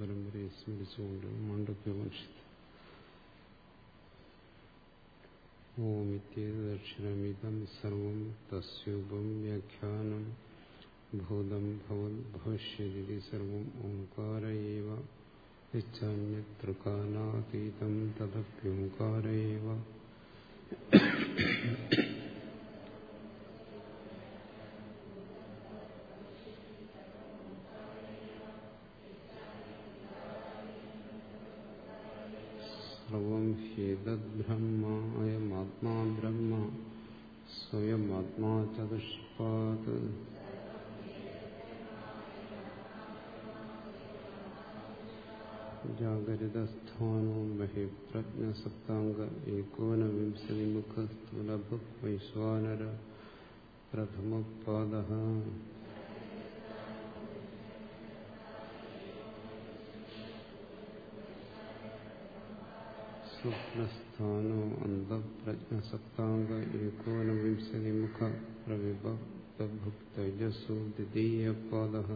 പരമ്പരയെ സ്മരിച്ചുകൊണ്ട് ഓമിത്യേതക്ഷരമിതം സർവം തസ്യൂപം വ്യാഖ്യാനം ഭൂതം ഭവത് ഭവിഷ്യതി സർവം ഓംകാര ഏവ. യച്ഛാന്യതൃകാലാതീതം തദപ്യോംകാര ഏവ. हरितस्थानो महे प्रज्ञसप्ताङ्ग एकोनविंशतिमुखस्थूलभुक्वैश्वानर प्रथमपादः स्वप्नस्थानो अन्धप्रज्ञसप्ताङ्ग एकोनविंशतिमुखप्रविभक्तभुक्तयसो द्वितीयपादः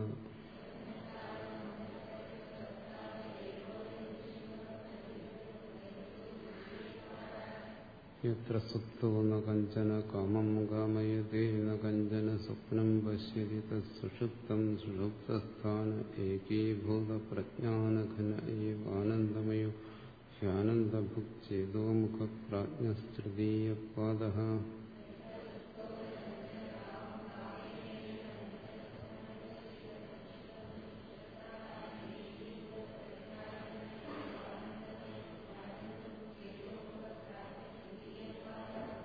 यत्र सुप्तो न कञ्चन कामं गामयते न कञ्चन स्वप्नं पश्यति तत् सुषुप्तस्थान एकीभूतप्रज्ञानघन एवानन्दमयो ह्यानन्दभुक्त्येतोमुखप्राज्ञस्तृतीयपादः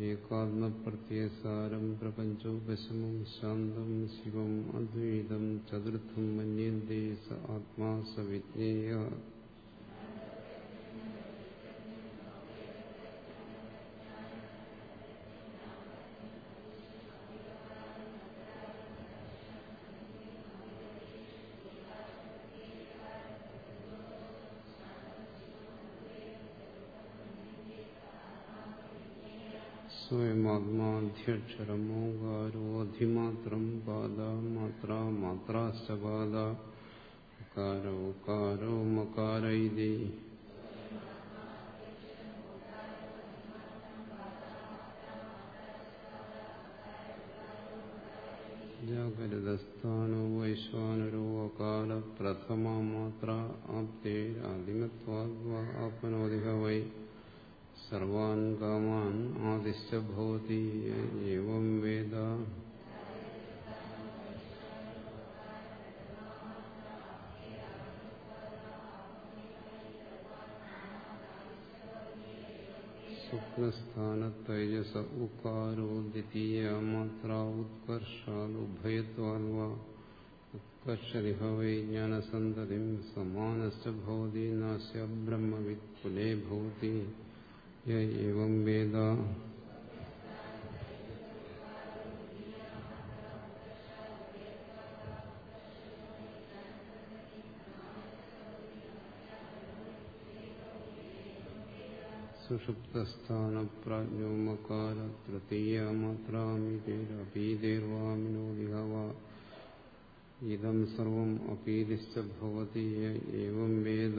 ഏകാത്മപ്രത്യസാരം പ്രപഞ്ചോപശമം ശാന്തം ശിവം അദ്വൈതം ചതുർത്ഥം മന്യന്തേ സ ആത്മാ സ വിജ്ഞേയ സ്വയമാത്മാധ്യക്ഷരമോകാരോധിമാത്രം പാദ മാത്ര മാത്രാശ്ച പാദ ഉകാരോ ഉകാരോ മകാര ഇതി ജാഗരിതസ്ഥാനോ വൈശ്വാനരോ അകാല പ്രഥമ മാത്ര ആപ്തേരാദിമത്വാ ആപ്നോതിഹ വൈ. സർവാൻ കാമാൻ ആദിശ്ച ഭവതി ഏവം വേദ സ്വപ്നസ്ഥാനത്തൈജസ ഉക്കാരോ ദ്വിതീയ മാത്ര ഉത്കർഷാദുഭയത്വാ ഉത്കർഷരിഹ വൈ ജ്ഞാനസന്തതിം സമാനശ്ച ഭവതി നാസ്യ ബ്രഹ്മവിത് കുലേ ഭവതി एवं वेद सुषुप्तस्थानप्राज्ञो मकारतृतीया मात्रामितिरपीतिर्वामिनोदिहवा इदं सर्वम् अपीतिश्च भवति एवं वेद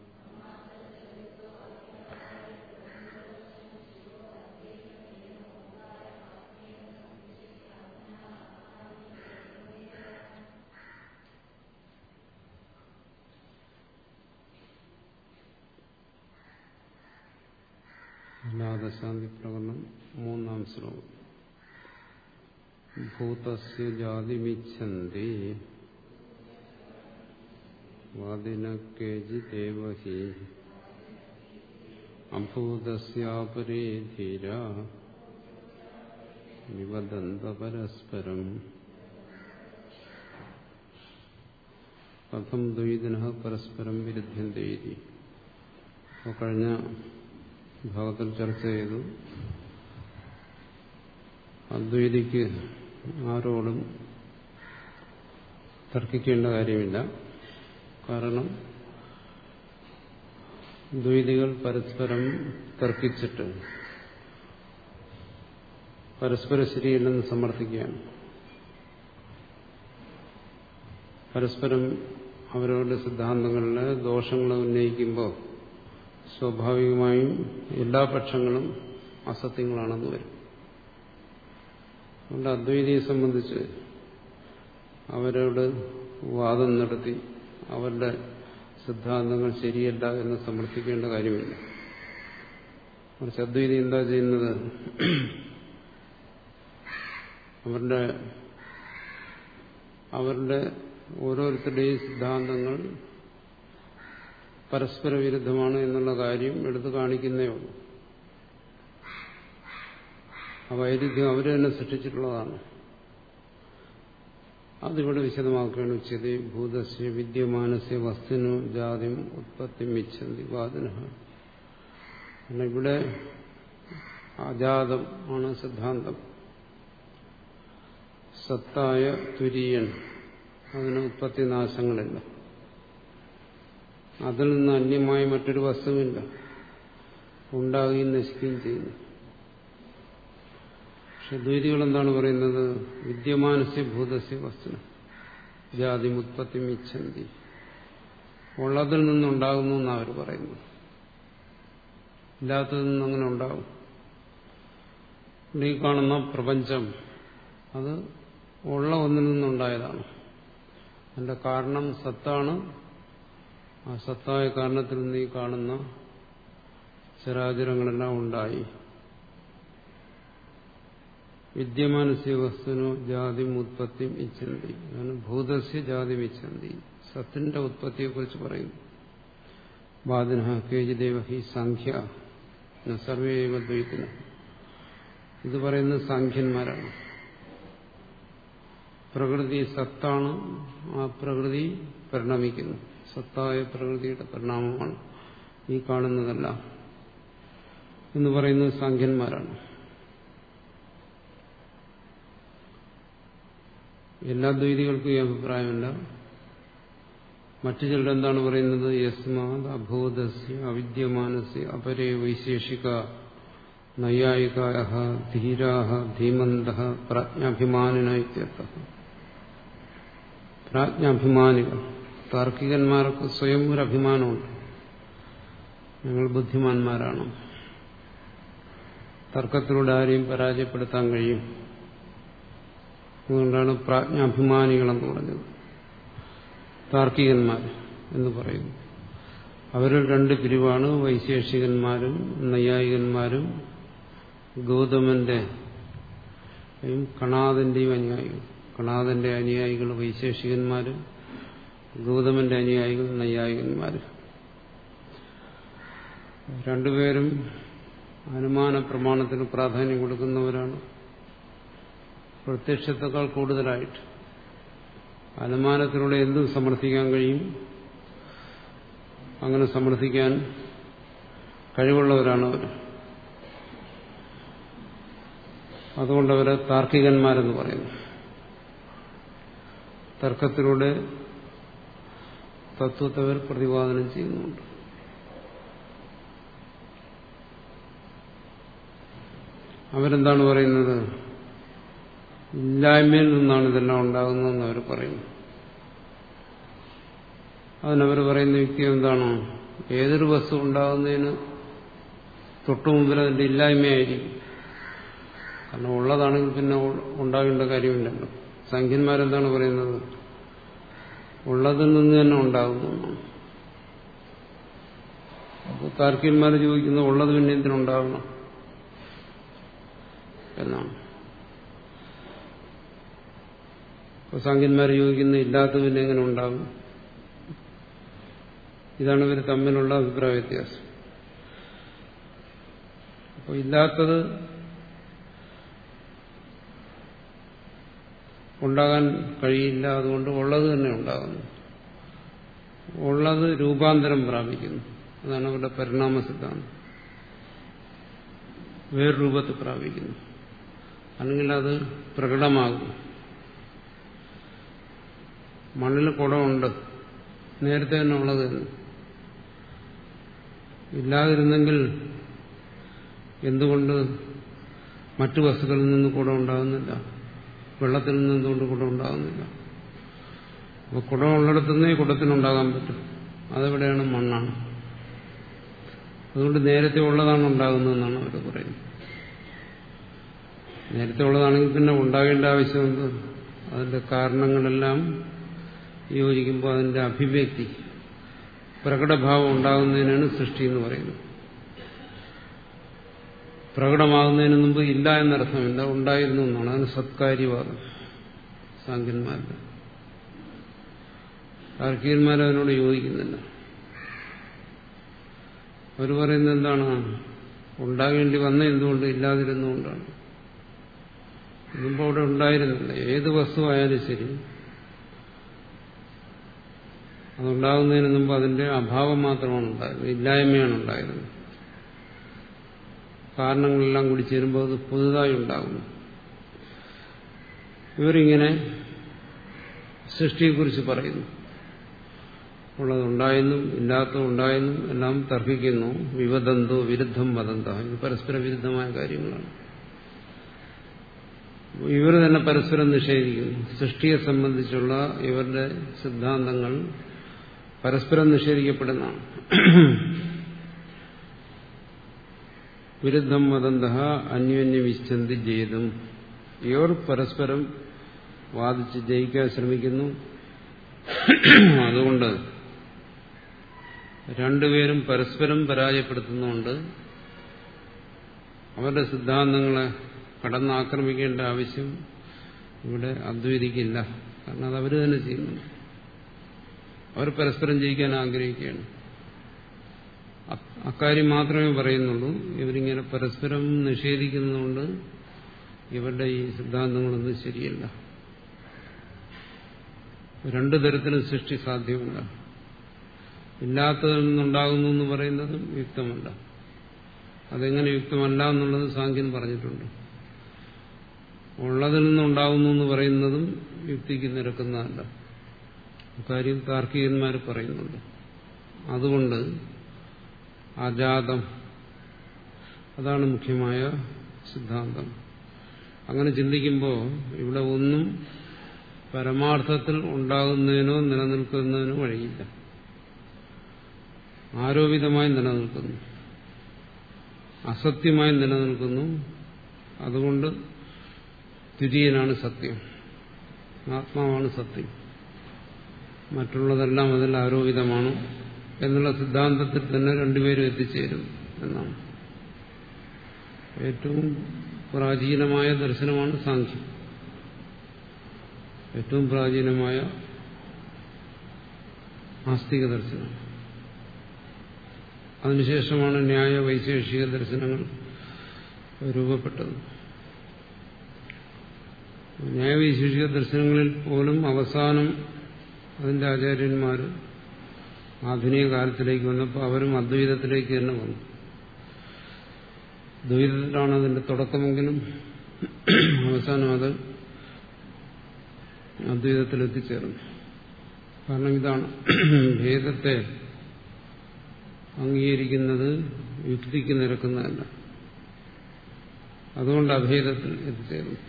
നാദശാന്തി പ്രകടനം മൂന്നാം ശ്ലോകം. ഭൂതസ്യ ജാതിമിച്ഛന്തി വാദിന കേചിദേവ ഹി അഭൂതസ്യാപരേ ധീര നിവദന്ത പരസ്പരം കഥം ദ്വൈതിന പരസ്പരം വിരുദ്ധ്യന്തേരി കഴിഞ്ഞ ഭാഗത്തിൽ ചർച്ച ചെയ്തു. അദ്വൈതിക്ക് ആരോടും തർക്കിക്കേണ്ട കാര്യമില്ല. കാരണം ദ്വൈതികൾ പരസ്പരം തർക്കിച്ചിട്ട് പരസ്പര ശരിയല്ലെന്ന് സമർത്ഥിക്കുകയാണ്. പരസ്പരം അവരവരുടെ സിദ്ധാന്തങ്ങളിലെ ദോഷങ്ങൾ ഉന്നയിക്കുമ്പോൾ സ്വാഭാവികമായും എല്ലാ പക്ഷങ്ങളും അസത്യങ്ങളാണെന്ന് വരും. അതുകൊണ്ട് അദ്വൈതിയെ സംബന്ധിച്ച് അവരോട് വാദം നടത്തി അവരുടെ സിദ്ധാന്തങ്ങൾ ശരിയല്ല എന്ന് സമർത്ഥിക്കേണ്ട കാര്യമില്ല. മറിച്ച് അദ്വൈതി എന്താ ചെയ്യുന്നത്? അവരുടെ അവരുടെ ഓരോരുത്തരുടെയും സിദ്ധാന്തങ്ങൾ പരസ്പര വിരുദ്ധമാണ് എന്നുള്ള കാര്യം എടുത്തു കാണിക്കുന്നേ ഉള്ളൂ. ആ വൈരുദ്ധ്യം അവർ തന്നെ സൃഷ്ടിച്ചിട്ടുള്ളതാണ്. അതിവിടെ വിശദമാക്കുകയാണ് ഉച്ചത് ഭൂതസ്യ വിദ്യമാനസ്യ വസ്തുനു ജാതിം ഉത്പത്തി മിച്ചന്തി വാദന. ഇവിടെ അജാതം ആണ് സിദ്ധാന്തം. സത്തായ തുര്യൻ. അതിന് ഉത്പത്തി നാശങ്ങളില്ല അതിൽ നിന്ന് അന്യമായ മറ്റൊരു വസ്തുവില്ല. ഉണ്ടാകുകയും നശിക്കുകയും ചെയ്യുന്നു. പക്ഷെ ദ്വൈതികൾ എന്താണ് പറയുന്നത്? വിദ്യമാനസ്യ ഭൂതസ്യ വസ്തു ജാതി മുത്പത്തി മിച്ചന്തി ഉള്ളതിൽ നിന്നുണ്ടാകുന്നു എന്നാണ് അവർ പറയുന്നത്. ഇല്ലാത്തതിൽ നിന്നങ്ങനെ ഉണ്ടാകും ഈ കാണുന്ന പ്രപഞ്ചം അത് ഉള്ള ഒന്നിൽ നിന്നുണ്ടായതാണ്. അതിന്റെ കാരണം സത്താണ് ആ സത്തായ കാരണത്തിൽ നിന്ന് ഈ കാണുന്ന ചരാചരങ്ങളെല്ലാം ഉണ്ടായി. വിദ്യമാനസ്യ വസ്തുനോ ജാതി ഉത്പത്തി ഇച്ഛന്തി. അതാണ് ഭൂതസ്യ ജാതി ഇച്ഛന്തി. സത്തിന്റെ ഉത്പത്തിയെക്കുറിച്ച് പറയുന്നു. കേജി കേജിദേവ ഹി സംഖ്യ സർവേവ ഇത് പറയുന്നത് സാഖ്യന്മാരാണ്. പ്രകൃതി സത്താണ് ആ പ്രകൃതി പരിണമിക്കുന്നു. സത്തായ പ്രകൃതിയുടെ പരിണാമമാണ് ഈ കാണുന്നതല്ല എന്ന് പറയുന്നത് സാഖ്യന്മാരാണ്. എല്ലാ ദ്വൈതികൾക്കും ഈ അഭിപ്രായമല്ല. മറ്റു ചിലരെന്താണ് പറയുന്നത്? യസ്മാത് അബോധസ്യ അവിദ്യമാനസ്യ അപരേ വൈശേഷിക നൈയായികായ ധീരാഹ ധീമന്ത പ്രാജ്ഞാഭിമാനിന പ്രാജ്ഞാഭിമാനികൾ. താർക്കികന്മാർക്ക് സ്വയം ഒരു അഭിമാനമുണ്ട്. ഞങ്ങൾ ബുദ്ധിമാന്മാരാണ്. തർക്കത്തിലൂടെ ആരെയും പരാജയപ്പെടുത്താൻ കഴിയും. അതുകൊണ്ടാണ് പ്രാജ്ഞാഭിമാനികളെന്ന് പറഞ്ഞത്. താർക്കികന്മാർ എന്ന് പറയുന്നു. അവരിൽ രണ്ട് പിരിവാണ്. വൈശേഷികന്മാരും നൈയായികന്മാരും ഗൗതമന്റെ കണാദന്റെയും അനുയായികൾ കണാദന്റെ അനുയായികൾ വൈശേഷികന്മാരും ഗൗതമന്റെ അനുയായികൾ നൈയായികന്മാരും. രണ്ടുപേരും അനുമാന പ്രമാണത്തിന് പ്രാധാന്യം കൊടുക്കുന്നവരാണ്. പ്രത്യക്ഷത്തെക്കാൾ കൂടുതലായിട്ട് അനുമാനത്തിലൂടെ എന്തും സമർത്ഥിക്കാൻ കഴിയും. അങ്ങനെ സമർത്ഥിക്കാൻ കഴിവുള്ളവരാണ് അവർ അതുകൊണ്ടവരെ താർക്കികന്മാരെന്ന് പറയുന്നു. തർക്കത്തിലൂടെ തത്വത്തെ അവർ പ്രതിപാദനം ചെയ്യുന്നുണ്ട്. അവരെന്താണ് പറയുന്നത്? ഇല്ലായ്മയിൽ നിന്നാണ് ഇതെല്ലാം ഉണ്ടാകുന്നതെന്ന് അവർ പറയുന്നു. അതിനവർ പറയുന്ന യുക്തി എന്താണ്? ഏതൊരു വസ്തു ഉണ്ടാകുന്നതിന് തൊട്ടു മുമ്പിൽ അതിന്റെ ഇല്ലായ്മയായിരിക്കും. കാരണം ഉള്ളതാണെങ്കിൽ പിന്നെ ഉണ്ടാകേണ്ട കാര്യമില്ലല്ലോ. സംഖ്യന്മാരെന്താണ് പറയുന്നത്? ഉള്ളതിൽ നിന്ന് തന്നെ ഉണ്ടാകുന്നു അപ്പോൾ താർക്കികന്മാർ ചോദിക്കുന്ന ഉള്ളത് പിന്നെ എന്തിനുണ്ടാകണം എന്നാണ്. സാങ്കന്മാർ യോജിക്കുന്ന ഇല്ലാത്ത പിന്നെ എങ്ങനെ ഉണ്ടാകും ഇതാണ് ഇവർ തമ്മിലുള്ള അഭിപ്രായ വ്യത്യാസം. അപ്പോൾ ഇല്ലാത്തത് ഉണ്ടാകാൻ കഴിയില്ല അതുകൊണ്ട് ഉള്ളത് തന്നെ ഉണ്ടാകുന്നു. ഉള്ളത് രൂപാന്തരം പ്രാപിക്കുന്നു. അതാണ് അവരുടെ പരിണാമ സിദ്ധാന്തം. വേറെ രൂപത്തിൽ പ്രാപിക്കുന്നു. അല്ലെങ്കിൽ അത് പ്രകടമാകും മണ്ണിൽ കുടമുണ്ട്. നേരത്തെ തന്നെ ഉള്ളത് തന്നെ. ഇല്ലാതിരുന്നെങ്കിൽ എന്തുകൊണ്ട് മറ്റു വസ്തുക്കളിൽ നിന്ന് കുടം ഉണ്ടാകുന്നില്ല വെള്ളത്തിൽ നിന്ന് എന്തുകൊണ്ട് കുടം ഉണ്ടാകുന്നില്ല? അപ്പോൾ കുടമുള്ളിടത്തുനിന്നേ കുടത്തിനുണ്ടാകാൻ പറ്റും. അതെവിടെയാണ്? മണ്ണാണ്. അതുകൊണ്ട് നേരത്തെ ഉള്ളതാണ് ഉണ്ടാകുന്നതെന്നാണ് അവർ പറയുന്നത്. നേരത്തെ ഉള്ളതാണെങ്കിൽ പിന്നെ ഉണ്ടാകേണ്ട ആവശ്യമുണ്ട് അതിന്റെ കാരണങ്ങളെല്ലാം യോജിക്കുമ്പോൾ അതിന്റെ അഭിവ്യക്തി പ്രകടഭാവം ഉണ്ടാകുന്നതിനാണ് സൃഷ്ടി എന്ന് പറയുന്നത്. പ്രകടമാകുന്നതിന് മുമ്പ് ഇല്ല എന്നർത്ഥമില്ല ഉണ്ടായിരുന്നു എന്നാണ്. അതിന് സത്കാര്യവാദം. സാങ്കന്മാരുടെ താർക്കികന്മാർ അതിനോട് യോജിക്കുന്നില്ല. അവർ പറയുന്നത് എന്താണ്? ഉണ്ടാകേണ്ടി വന്ന എന്തുകൊണ്ട്? ഇല്ലാതിരുന്നുകൊണ്ടാണ് മുമ്പ് അവിടെ ഉണ്ടായിരുന്നില്ല. ഏത് വസ്തു ആയാലും ശരി. അതുണ്ടാകുന്നതിന് മുമ്പ് അതിന്റെ അഭാവം മാത്രമാണ് ഉണ്ടായിരുന്നത് ഇല്ലായ്മയാണ് ഉണ്ടായിരുന്നത്. കാരണങ്ങളെല്ലാം കൂടി ചേരുമ്പോൾ അത് പുതുതായി ഉണ്ടാകുന്നു. ഇവരിങ്ങനെ സൃഷ്ടിയെക്കുറിച്ച് പറയുന്നു. ഉള്ളതുണ്ടായെന്നും ഇല്ലാത്തതുണ്ടായെന്നും എല്ലാം തർക്കിക്കുന്നു. വിവദന്തോ വിരുദ്ധം വദന്ത. ഇത് പരസ്പര വിരുദ്ധമായ കാര്യങ്ങളാണ്. ഇവർ തന്നെ പരസ്പരം നിഷേധിക്കുന്നു. സൃഷ്ടിയെ സംബന്ധിച്ചുള്ള ഇവരുടെ സിദ്ധാന്തങ്ങൾ പരസ്പരം നിഷേധിക്കപ്പെടുന്നതാണ്. വിരുദ്ധം വദന്ത അന്യോന്യ വിശ്ചന്തി ജയിതും. ഇവർ പരസ്പരം വാദിച്ച് ജയിക്കാൻ ശ്രമിക്കുന്നു. അതുകൊണ്ട് രണ്ടുപേരും പരസ്പരം പരാജയപ്പെടുത്തുന്നുണ്ട്. അവരുടെ സിദ്ധാന്തങ്ങളെ കടന്നാക്രമിക്കേണ്ട ആവശ്യം ഇവിടെ അദ്വൈതിക്കില്ല. കാരണം അത് അവർ തന്നെ ചെയ്യുന്നു അവർ പരസ്പരം ജയിക്കാൻ ആഗ്രഹിക്കുകയാണ്. അക്കാര്യം മാത്രമേ പറയുന്നുള്ളൂ. ഇവരിങ്ങനെ പരസ്പരം നിഷേധിക്കുന്നതുകൊണ്ട് ഇവരുടെ ഈ സിദ്ധാന്തങ്ങളൊന്നും ശരിയല്ല. രണ്ടു തരത്തിലും സൃഷ്ടി സാധ്യമല്ല. ഇല്ലാത്തതിൽ നിന്നുണ്ടാകുന്നു എന്ന് പറയുന്നതും യുക്തമല്ല. അതെങ്ങനെ യുക്തമല്ല എന്നുള്ളത് സാങ്കൻ പറഞ്ഞിട്ടുണ്ട്. ഉള്ളതിൽ നിന്നുണ്ടാകുന്നു എന്ന് പറയുന്നതും യുക്തിക്ക് നിരക്കുന്നതല്ല. കാര്യം താർക്കികന്മാർ പറയുന്നുണ്ട്. അതുകൊണ്ട് അജാതം അതാണ് മുഖ്യമായ സിദ്ധാന്തം. അങ്ങനെ ചിന്തിക്കുമ്പോൾ ഇവിടെ ഒന്നും പരമാർത്ഥത്തിൽ ഉണ്ടാകുന്നതിനോ നിലനിൽക്കുന്നതിനോ വഴിയില്ല. ആരോപിതമായി നിലനിൽക്കുന്നു. അസത്യമായി നിലനിൽക്കുന്നു. അതുകൊണ്ട് ദ്വിതീയനാണ് സത്യം. ആത്മാവാണ് സത്യം. മറ്റുള്ളതെല്ലാം അതിൽ ആരോപിതമാണ്. എന്നുള്ള സിദ്ധാന്തത്തിൽ തന്നെ രണ്ടുപേരും എത്തിച്ചേരും എന്നാണ്. ഏറ്റവും പ്രാചീനമായ ദർശനമാണ് സാഖ്യം. ഏറ്റവും പ്രാചീനമായ ആസ്തിക ദർശനം. അതിനുശേഷമാണ് ന്യായ വൈശേഷിക ദർശനങ്ങൾ രൂപപ്പെട്ടത്. ന്യായവൈശേഷിക ദർശനങ്ങളിൽ പോലും അവസാനം അതിന്റെ ആചാര്യന്മാർ ആധുനിക കാലത്തിലേക്ക് വന്നപ്പോൾ അവരും അദ്വൈതത്തിലേക്ക് തന്നെ വന്നു. ദ്വൈതത്തിലാണ് അതിന്റെ തുടക്കമെങ്കിലും അവസാനം അത് അദ്വൈതത്തിൽ എത്തിച്ചേർന്നു കാരണം ഇതാണ് ഭേദത്തെ അംഗീകരിക്കുന്നത് യുക്തിക്ക് നിരക്കുന്നതല്ല. അതുകൊണ്ട് അഭേദത്തിൽ എത്തിച്ചേർന്നു.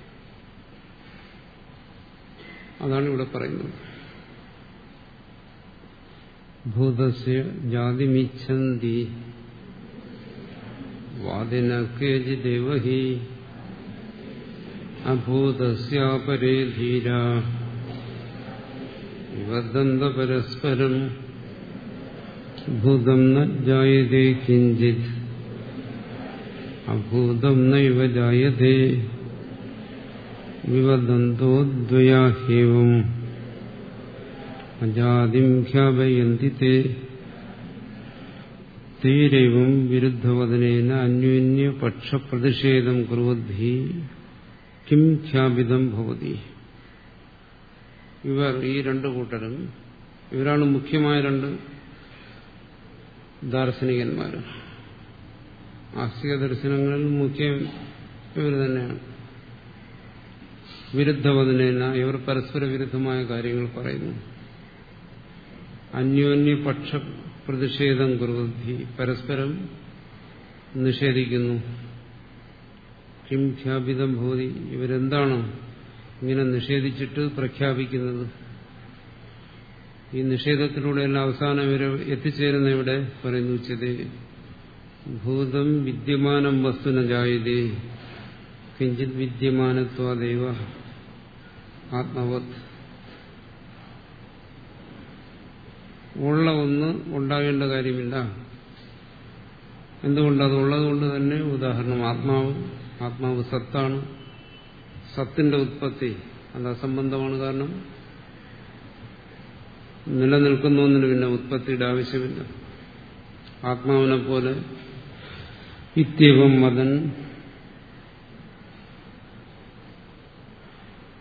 അതാണ് ഇവിടെ പറയുന്നത്. ഭൂതസ്യ ജാതിമിച്ഛന്തി. വാദിന കേചിദേവ ഹി അഭൂതസ്യാപരേ ധീര. വിവദന്ത പരസ്പരം ഭൂതം ന ജായതേ കിഞ്ചിത്. അഭൂതം നൈവ ജായതേ. വിവദന്തോ ദ്വയാഹ്യവം അജാതിം ഖ്യാപയന്തി തേ. തൈരൈവം വിരുദ്ധവദനേന അന്യോന്യ പക്ഷപ്രതിഷേധം കുറുവദ്ധി കിം ഖ്യാപിതം ഭവതി. ഇവർ ഈ രണ്ടു കൂട്ടരും ഇവരാണ് മുഖ്യമായ രണ്ട് ദാർശനികന്മാർ ആസ്തിക ദർശനങ്ങളിൽ മുഖ്യം ഇവർ തന്നെയാണ്. വിരുദ്ധവദനേന ഇവർ പരസ്പര വിരുദ്ധമായ കാര്യങ്ങൾ പറയുന്നു. അന്യോന്യ പക്ഷ പ്രതിഷേധം കുറുതി. പരസ്പരം നിഷേധിക്കുന്നു. കിം ഖ്യാപിതം ഭൂതി ഇവരെന്താണ് ഇങ്ങനെ നിഷേധിച്ചിട്ട് പ്രഖ്യാപിക്കുന്നത്? ഈ നിഷേധത്തിലൂടെയെല്ലാം അവസാനം ഇവർ എത്തിച്ചേരുന്ന ഇവിടെ പറയുന്നു ഉച്ചതേ ഭൂതം വിദ്യമാനം വസ്തുന ജായതേ കിഞ്ചിത് വിദ്യമാനത്വാദൈവ ആത്മവത്. ഉള്ള ഒന്ന് ഉണ്ടാകേണ്ട കാര്യമില്ല. എന്തുകൊണ്ട് അത് ഉള്ളതുകൊണ്ട് തന്നെ ഉദാഹരണം ആത്മാവ്. ആത്മാവ് സത്താണ്. സത്തിന്റെ ഉത്പത്തി അത് അസംബന്ധമാണ് കാരണം നിലനിൽക്കുന്ന ഒന്നിന് പിന്നെ ഉത്പത്തിയുടെ ആവശ്യമില്ല. ആത്മാവിനെ പോലെ ഇത്യവം മതൻ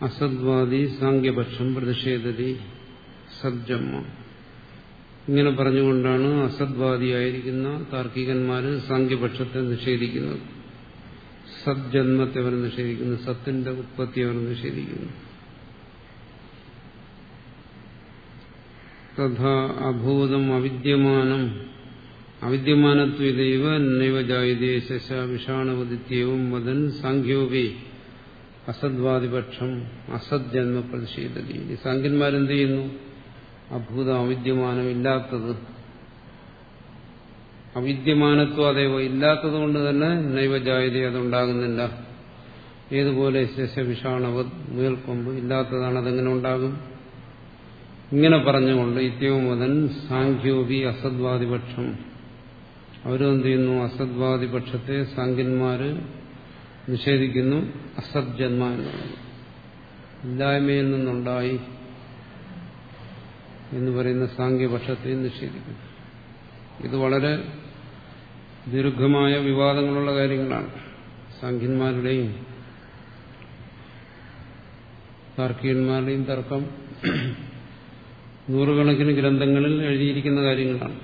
അസദ്വാദി സാങ്ക്യപക്ഷം പ്രതിഷേധതി സജ്ജമ്മ ഇങ്ങനെ പറഞ്ഞുകൊണ്ടാണ് അസദ്വാദിയായിരിക്കുന്ന താർക്കികന്മാര് സാങ്ക്യപക്ഷത്തെ നിഷേധിക്കുന്നത്. സജ്ജന്മത്തെ അവർ നിഷേധിക്കുന്നു സത്തിന്റെ ഉത്പത്തി അവർ നിഷേധിക്കുന്നു. തഥാ അഭൂതം അവിദ്യമാനം. അവിദ്യമാനത്വൈവ നൈവജായതേ ശശ വിഷാണവദിത്യവും വദൻ സാഖ്യോപി അസദ്വാദിപക്ഷം അസജ്ജന്മ പ്രതിഷേധതി സാഖ്യന്മാരെന്ത് ചെയ്യുന്നു? അഭൂതം അവിദ്യമാനം ഇല്ലാത്തത് അവിദ്യമാനത്വം അതേവ ഇല്ലാത്തത് കൊണ്ട് തന്നെ നൈവജായത അതുണ്ടാകുന്നില്ല. ഏതുപോലെ ശശവിഷാണവ മുയൽക്കൊമ്പ് ഇല്ലാത്തതാണ് അതെങ്ങനെ ഉണ്ടാകും? ഇങ്ങനെ പറഞ്ഞുകൊണ്ട് ഇത്യവും മുതൽ സാഖ്യോപി അസദ്വാദിപക്ഷം. അവരെന്ത് ചെയ്യുന്നു അസദ്വാദിപക്ഷത്തെ സാഖ്യന്മാര് നിഷേധിക്കുന്നു. എന്നുള്ളത് ഇല്ലായ്മയിൽ നിന്നുണ്ടായി. എന്ന് പറയുന്ന സാഖ്യപക്ഷത്തെ നിഷേധിക്കുന്നു. ഇത് വളരെ ദീർഘമായ വിവാദങ്ങളുള്ള കാര്യങ്ങളാണ്. സാഖ്യന്മാരുടെയും താർക്കികന്മാരുടെയും തർക്കം നൂറുകണക്കിന് ഗ്രന്ഥങ്ങളിൽ എഴുതിയിരിക്കുന്ന കാര്യങ്ങളാണ്.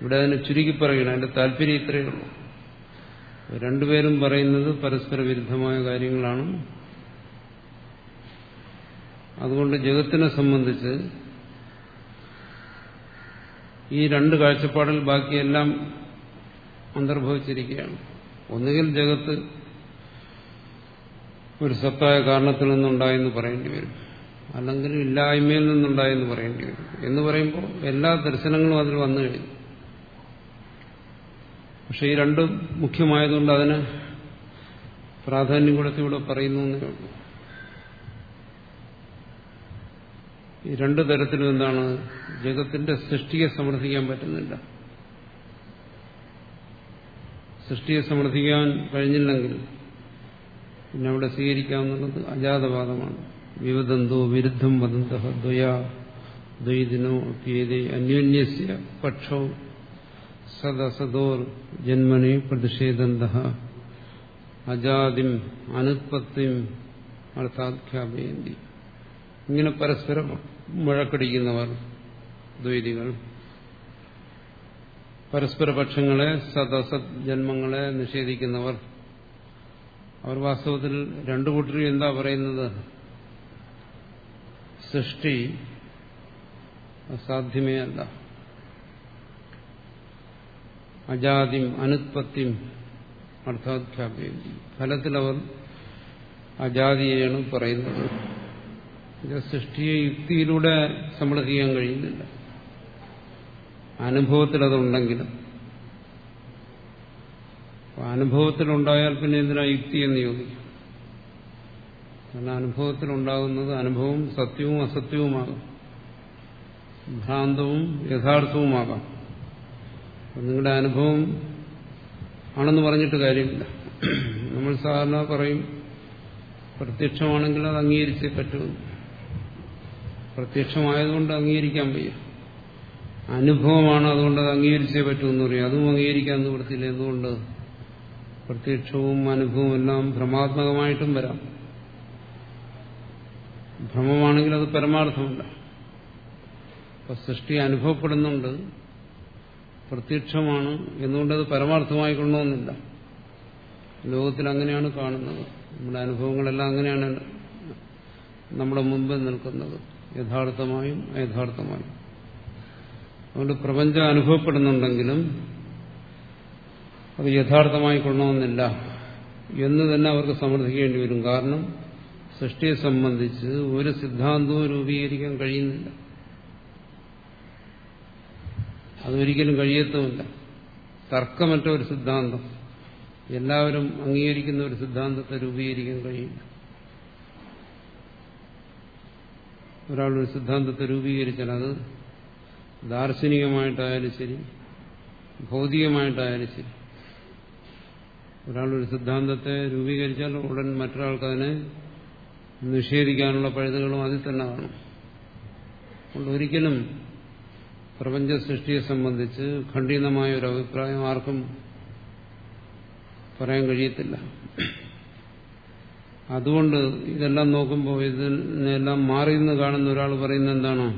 ഇവിടെ അതിനെ ചുരുക്കി പറയണം അതിന്റെ താല്പര്യം ഇത്രയേ ഉള്ളൂ. രണ്ടുപേരും പറയുന്നത് പരസ്പര വിരുദ്ധമായ കാര്യങ്ങളാണ്. അതുകൊണ്ട് ജഗത്തിനെ സംബന്ധിച്ച് ഈ രണ്ട് കാഴ്ചപ്പാടിൽ ബാക്കിയെല്ലാം അന്തർഭവിച്ചിരിക്കുകയാണ്. ഒന്നുകിൽ ജഗത്ത് ഒരു സത്തായ കാരണത്തിൽ നിന്നുണ്ടായെന്ന് പറയേണ്ടി വരും. അല്ലെങ്കിൽ ഇല്ലായ്മയിൽ നിന്നുണ്ടായെന്ന് പറയേണ്ടി വരും. എന്ന് പറയുമ്പോൾ എല്ലാ ദർശനങ്ങളും അതിൽ വന്നു കഴിഞ്ഞു. പക്ഷെ ഈ രണ്ടും മുഖ്യമായതുകൊണ്ട് അതിന് പ്രാധാന്യം കൊടുത്ത് ഇവിടെ പറയുന്നു എന്നേ ഉള്ളൂ. ഈ രണ്ടു തരത്തിലും എന്താണ്? ജഗത്തിന്റെ സൃഷ്ടിയെ സമർത്ഥിക്കാൻ പറ്റുന്നില്ല. സൃഷ്ടിയെ സമർത്ഥിക്കാൻ കഴിഞ്ഞില്ലെങ്കിൽ പിന്നെ അവിടെ സ്വീകരിക്കാമെന്നുള്ളത് അജാതവാദമാണ്. വിവദന്തോ വിരുദ്ധം വദന്ത ദ്വയാ ദ്വൈതിനോ അപ്യേതേ അന്യോന്യസ്യ പക്ഷോ സദസദോർ ജന്മനെ പ്രതിഷേധന്ത അജാതിം അനുത്പത്തിയും അർത്ഥാഖ്യാപയന്തി. ഇങ്ങനെ പരസ്പരം മുഴക്കടിക്കുന്നവർ ദ്വൈതികൾ. പരസ്പര പക്ഷങ്ങളെ സദസത് ജന്മങ്ങളെ നിഷേധിക്കുന്നവർ. അവർ വാസ്തവത്തിൽ രണ്ടു കൂട്ടരും എന്താ പറയുന്നത്? സൃഷ്ടി അസാധ്യമേ അല്ല. അജാതിം അനുത്പത്തിയും അർത്ഥാധ്യാപ്യം. ഫലത്തിൽ അവർ അജാതിയെയാണ് പറയുന്നത്. സൃഷ്ടിയെ യുക്തിയിലൂടെ സമ്മർദ്ദിക്കാൻ കഴിയുന്നില്ല. അനുഭവത്തിൽ അതുണ്ടെങ്കിലും. അനുഭവത്തിലുണ്ടായാൽ പിന്നെ എന്തിനാ യുക്തി എന്ന് യോഗിക്കും കാരണം അനുഭവത്തിലുണ്ടാകുന്നത് അനുഭവം സത്യവും അസത്യവുമാകാം ഭ്രാന്തവും യഥാർത്ഥവുമാകാം. നിങ്ങളുടെ അനുഭവം ആണെന്ന് പറഞ്ഞിട്ട് കാര്യമില്ല. നമ്മൾ സാധാരണ പറയും പ്രത്യക്ഷമാണെങ്കിൽ അത് അംഗീകരിച്ചേ പറ്റൂ. പ്രത്യക്ഷമായതുകൊണ്ട് അംഗീകരിക്കാൻ വയ്യ. അനുഭവമാണ് അതുകൊണ്ട് അത് അംഗീകരിച്ചേ പറ്റുമെന്ന് പറയും. അതും അംഗീകരിക്കാൻ നിവൃത്തിയില്ല എന്തുകൊണ്ട്? പ്രത്യക്ഷവും അനുഭവവും എല്ലാം ഭ്രമാത്മകമായിട്ടും വരാം. ഭ്രമമാണെങ്കിൽ അത് പരമാർത്ഥമല്ല അപ്പൊ സൃഷ്ടി അനുഭവപ്പെടുന്നുണ്ട്. പ്രത്യക്ഷമാണ്. എന്നുകൊണ്ട് അത് പരമാർത്ഥമായി കൊള്ളണമെന്നില്ല ലോകത്തിൽ അങ്ങനെയാണ് കാണുന്നത്. നമ്മുടെ അനുഭവങ്ങളെല്ലാം അങ്ങനെയാണ് നമ്മുടെ മുമ്പിൽ നിൽക്കുന്നത്. യഥാർത്ഥമായും അയഥാർത്ഥമായും. അതുകൊണ്ട് പ്രപഞ്ചം അനുഭവപ്പെടുന്നുണ്ടെങ്കിലും അത് യഥാർത്ഥമായി കൊള്ളണമെന്നില്ല എന്ന് തന്നെ അവർക്ക് സമർത്ഥിക്കേണ്ടി വരും. കാരണം സൃഷ്ടിയെ സംബന്ധിച്ച് ഒരു സിദ്ധാന്തവും രൂപീകരിക്കാൻ കഴിയുന്നില്ല. അതൊരിക്കലും കഴിയത്തുമില്ല. തർക്കമറ്റ ഒരു സിദ്ധാന്തം. എല്ലാവരും അംഗീകരിക്കുന്ന ഒരു സിദ്ധാന്തത്തെ രൂപീകരിക്കാൻ കഴിയില്ല. ഒരാളൊരു സിദ്ധാന്തത്തെ രൂപീകരിച്ചാൽ അത് ദാർശനികമായിട്ടായാലും ശരി ഭൗതികമായിട്ടായാലും ശരി. ഒരാളൊരു സിദ്ധാന്തത്തെ രൂപീകരിച്ചാൽ ഉടൻ മറ്റൊരാൾക്ക് അതിനെ നിഷേധിക്കാനുള്ള പഴുതുകളും അതിൽ തന്നെ കാണും. ഒരിക്കലും പ്രപഞ്ച സൃഷ്ടിയെ സംബന്ധിച്ച് ഖണ്ഡിതമായ ഒരു അഭിപ്രായം ആർക്കും പറയാൻ കഴിയത്തില്ല. അതുകൊണ്ട് ഇതെല്ലാം നോക്കുമ്പോൾ ഇതിനെല്ലാം മാറി നിന്ന് കാണുന്ന ഒരാൾ പറയുന്ന എന്താണോ?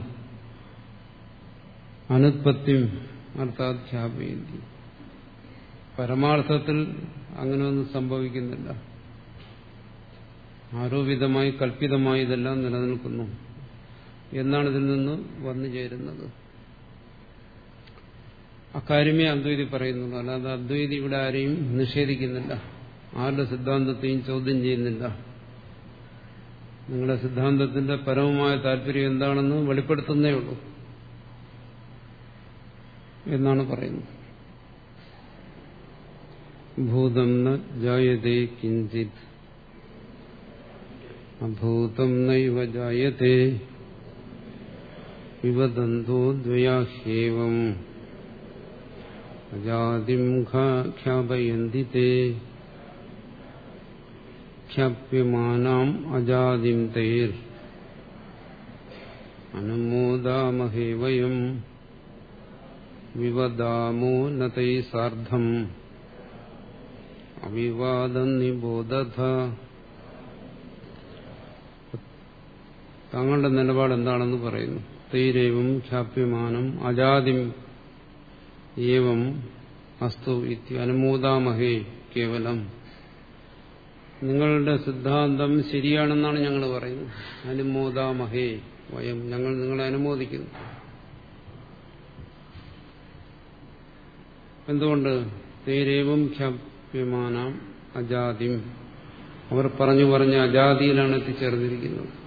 അനുത്പത്തിയും അർത്ഥാധ്യാപയന്തി പരമാർത്ഥത്തിൽ അങ്ങനെയൊന്നും സംഭവിക്കുന്നില്ല. ആരോപിതമായി കൽപ്പിതമായി ഇതെല്ലാം നിലനിൽക്കുന്നു എന്നാണ് ഇതിൽ നിന്ന് വന്നു ചേരുന്നത്. അക്കാര്യമേ അദ്വൈതി പറയുന്നുള്ളൂ അല്ലാതെ അദ്വൈതി ഇവിടെ ആരെയും നിഷേധിക്കുന്നില്ല. ആരുടെ സിദ്ധാന്തത്തെയും ചോദ്യം ചെയ്യുന്നില്ല. നിങ്ങളുടെ സിദ്ധാന്തത്തിന്റെ പരമമായ താല്പര്യം എന്താണെന്ന് വെളിപ്പെടുത്തുന്നേ ഉള്ളൂ. എന്നാണ് പറയുന്നത്. ഭൂതം ന ജായതേ കിഞ്ചിത്. അഭൂതം നൈവ ജായത്തെ വിവദന്തോ ദ്വയാഹ്യേവം. അജാതിം ഖ്യാപയന്തി തേ. ഖ്യാപ്യമാനാം അജാതിം തൈർ അനുമോദാമഹേ വയം വിവദാമോ സാർദ്ധം അവിവാദം നിബോധ തങ്ങളുടെ നിലപാട് എന്താണെന്ന് പറയുന്നു. തൈരേവം ഖ്യാപ്യമാനം അജാതിം ഏവം അസ്തു ഇത്തി അനുമോദാമഹേ കേവലം। നിങ്ങളുടെ സിദ്ധാന്തം ശരിയാണെന്നാണ് ഞങ്ങൾ പറയുന്നത്. അനുമോദാമഹേ വയം. ഞങ്ങൾ നിങ്ങളെ അനുമോദിക്കുന്നു. എന്തുകൊണ്ട്? തേരേവും ഖ്യാപ്യമാനാം അജാതിം. അവർ പറഞ്ഞു പറഞ്ഞ അജാതിയിലാണ് എത്തിച്ചേർന്നിരിക്കുന്നത്.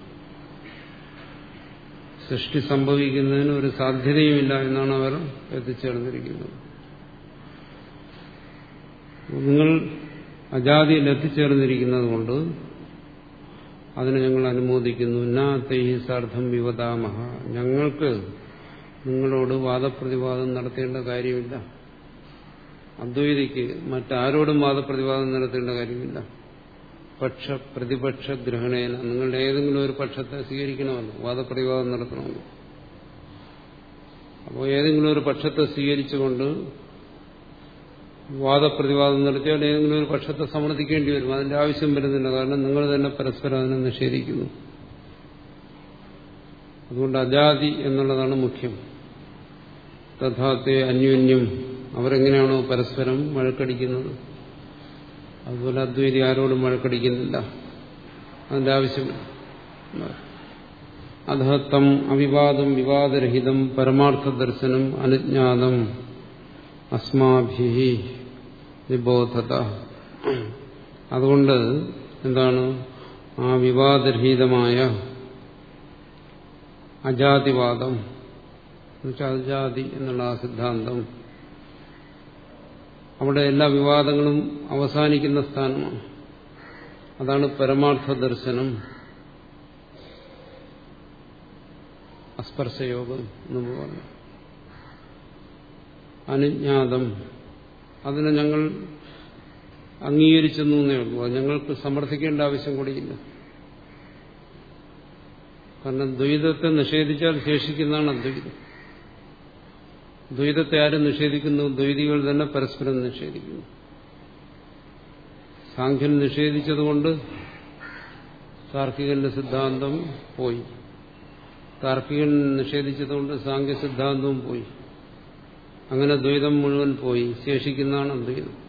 സൃഷ്ടി സംഭവിക്കുന്നതിന് ഒരു സാധ്യതയുമില്ല എന്നാണ് അവർ എത്തിച്ചേർന്നിരിക്കുന്നത്. നിങ്ങൾ അജാതിയിൽ എത്തിച്ചേർന്നിരിക്കുന്നത് കൊണ്ട് അതിനെ ഞങ്ങൾ അനുമോദിക്കുന്നു. നാ വിവതാമഹ. വിവദാമഹ ഞങ്ങൾക്ക് നിങ്ങളോട് വാദപ്രതിവാദം നടത്തേണ്ട കാര്യമില്ല. അദ്വൈതിക്ക് മറ്റാരോടും വാദപ്രതിവാദം നടത്തേണ്ട കാര്യമില്ല. പക്ഷ പ്രതിപക്ഷ ഗ്രഹണേന. നിങ്ങളുടെ ഏതെങ്കിലും ഒരു പക്ഷത്തെ സ്വീകരിക്കണമല്ലോ വാദപ്രതിവാദം നടത്തണമല്ലോ അപ്പോൾ ഏതെങ്കിലും ഒരു പക്ഷത്തെ സ്വീകരിച്ചുകൊണ്ട് വാദപ്രതിവാദം നടത്തിയാൽ ഏതെങ്കിലും ഒരു പക്ഷത്തെ സമ്മർദ്ദിക്കേണ്ടി വരും. അതിന്റെ ആവശ്യം വരുന്നില്ല. കാരണം നിങ്ങൾ തന്നെ പരസ്പരം അതിനെ നിഷേധിക്കുന്നു. അതുകൊണ്ട് അജാതി എന്നുള്ളതാണ് മുഖ്യം. തഥാത്തെ അന്യോന്യം. അവരെങ്ങനെയാണോ പരസ്പരം വഴക്കടിക്കുന്നത്? അതുപോലെ അദ്വൈതി ആരോടും വഴക്കടിക്കുന്നില്ല. അതിന്റെ ആവശ്യമില്ല അധത്തം അവിവാദം വിവാദരഹിതം പരമാർത്ഥ ദർശനം അനുജ്ഞാതം. അസ്മാഭി നിബോധത അതുകൊണ്ട് എന്താണ്? ആ വിവാദരഹിതമായ അജാതിവാദം അജാതി എന്നുള്ള ആ സിദ്ധാന്തം അവിടെ എല്ലാ വിവാദങ്ങളും അവസാനിക്കുന്ന സ്ഥാനമാണ്. അതാണ് പരമാർത്ഥ ദർശനം അസ്പർശയോഗം എന്ന് പറഞ്ഞു അനുജ്ഞാതം. അതിനെ ഞങ്ങൾ അംഗീകരിച്ചെന്നു എന്നേ ഉള്ളൂ. അത് ഞങ്ങൾക്ക് സമർത്ഥിക്കേണ്ട ആവശ്യം കൂടിയില്ല. കാരണം ദ്വൈതത്തെ നിഷേധിച്ചാൽ ശേഷിക്കുന്നതാണ് അദ്വൈതം. ദ്വൈതത്തെ ആരും നിഷേധിക്കുന്നു? ദ്വൈതികൾ തന്നെ പരസ്പരം നിഷേധിക്കുന്നു. സാഖ്യൻ നിഷേധിച്ചതുകൊണ്ട് താർക്കികന്റെ സിദ്ധാന്തം പോയി. താർക്കികൻ നിഷേധിച്ചതുകൊണ്ട് സാഖ്യ സിദ്ധാന്തവും പോയി. അങ്ങനെ ദ്വൈതം മുഴുവൻ പോയി. ശേഷിക്കുന്നതാണ് അദ്വൈതം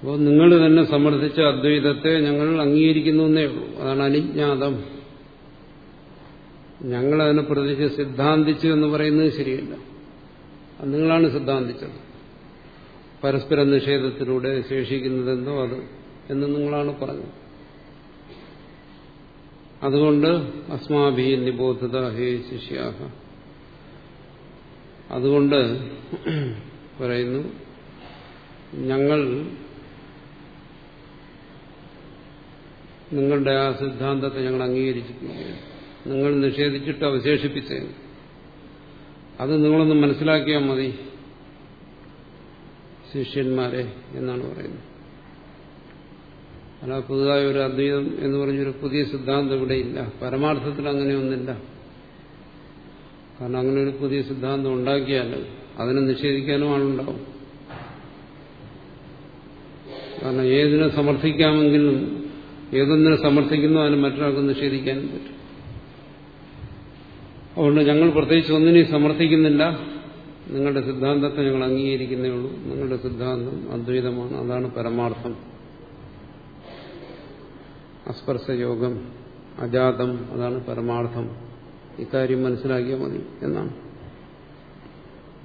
അപ്പോൾ നിങ്ങൾ തന്നെ സമർത്ഥിച്ച അദ്വൈതത്തെ ഞങ്ങൾ അംഗീകരിക്കുന്നു എന്നേ ഉള്ളൂ. അതാണ് അനിജ്ഞാതം. ഞങ്ങളതിനെ പ്രതിച്ച് സിദ്ധാന്തിച്ചു എന്ന് പറയുന്നത് ശരിയല്ല. നിങ്ങളാണ് സിദ്ധാന്തിച്ചത്. പരസ്പര നിഷേധത്തിലൂടെ ശേഷിക്കുന്നതെന്തോ അത് എന്ന് നിങ്ങളാണ് പറഞ്ഞത്. അതുകൊണ്ട് അസ്മാഭി നിബോധത ഹേ ശിഷ്യാഹ. അതുകൊണ്ട് പറയുന്നു ഞങ്ങൾ നിങ്ങളുടെ ആ സിദ്ധാന്തത്തെ ഞങ്ങൾ അംഗീകരിച്ചിരിക്കുകയാണ് നിങ്ങൾ നിഷേധിച്ചിട്ട് അവശേഷിപ്പിച്ചത് അത് നിങ്ങളൊന്ന് മനസ്സിലാക്കിയാൽ മതി ശിഷ്യന്മാരെ എന്നാണ് പറയുന്നത്. അല്ല പുതുതായ ഒരു അദ്വൈതം എന്ന് പറഞ്ഞൊരു പുതിയ സിദ്ധാന്തം ഇവിടെയില്ല. പരമാർത്ഥത്തിൽ അങ്ങനെയൊന്നില്ല കാരണം അങ്ങനെ ഒരു പുതിയ സിദ്ധാന്തം ഉണ്ടാക്കിയാൽ അതിനെ നിഷേധിക്കാനും ആളുണ്ടാവും. കാരണം ഏതിനെ സമർത്ഥിക്കാമെങ്കിലും ഏതൊന്നിനെ സമർത്ഥിക്കുന്നു അതിന് മറ്റൊരാൾക്ക് നിഷേധിക്കാനും പറ്റും. അതുകൊണ്ട് ഞങ്ങൾ പ്രത്യേകിച്ച് ഒന്നിനെയും സമർത്ഥിക്കുന്നില്ല. നിങ്ങളുടെ സിദ്ധാന്തത്തെ ഞങ്ങൾ അംഗീകരിക്കുന്നേ ഉള്ളൂ. നിങ്ങളുടെ സിദ്ധാന്തം അദ്വൈതമാണ്. അതാണ് പരമാർത്ഥം. അസ്പർശയോഗം അജാതം അതാണ് പരമാർത്ഥം. ഇക്കാര്യം മനസ്സിലാക്കിയാൽ മതി എന്നാണ്.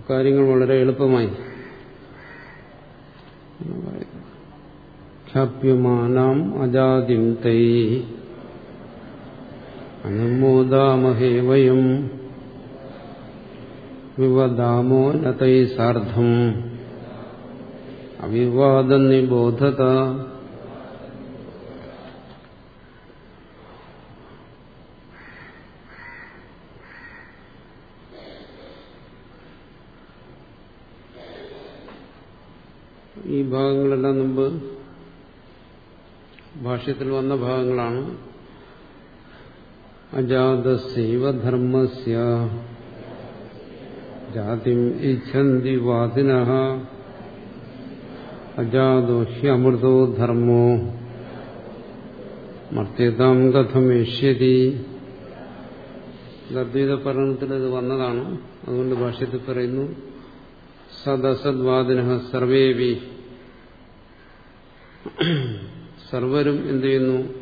കാര്യങ്ങൾ വളരെ എളുപ്പമായി. ഖ്യാപ്യമാനാം അജാതിം തൈ അനുമോദാമഹേ വയം. വിവദാമോ നൈ സാർദ്ധം അവിവാദ നിബോധത ഈ ഭാഗങ്ങളെല്ലാം മുമ്പ് ഭാഷ്യത്തിൽ വന്ന ഭാഗങ്ങളാണ്. അജാതസൈവ ധർമ്മസ്യ ജാതിം ഇച്ഛന്തി വാദിന അജാതോ ഹ്യമൃതോ ധർമ്മോ. മർത്യതാം കഥമേഷ്യതി. അദ്വൈത പഠനത്തിൽ ഇത് വന്നതാണ്. അതുകൊണ്ട് ഭാഷ്യത്തിൽ പറയുന്നു സദസദ്വാദിന സർവേവി. സർവരും എന്ത് ചെയ്യുന്നു?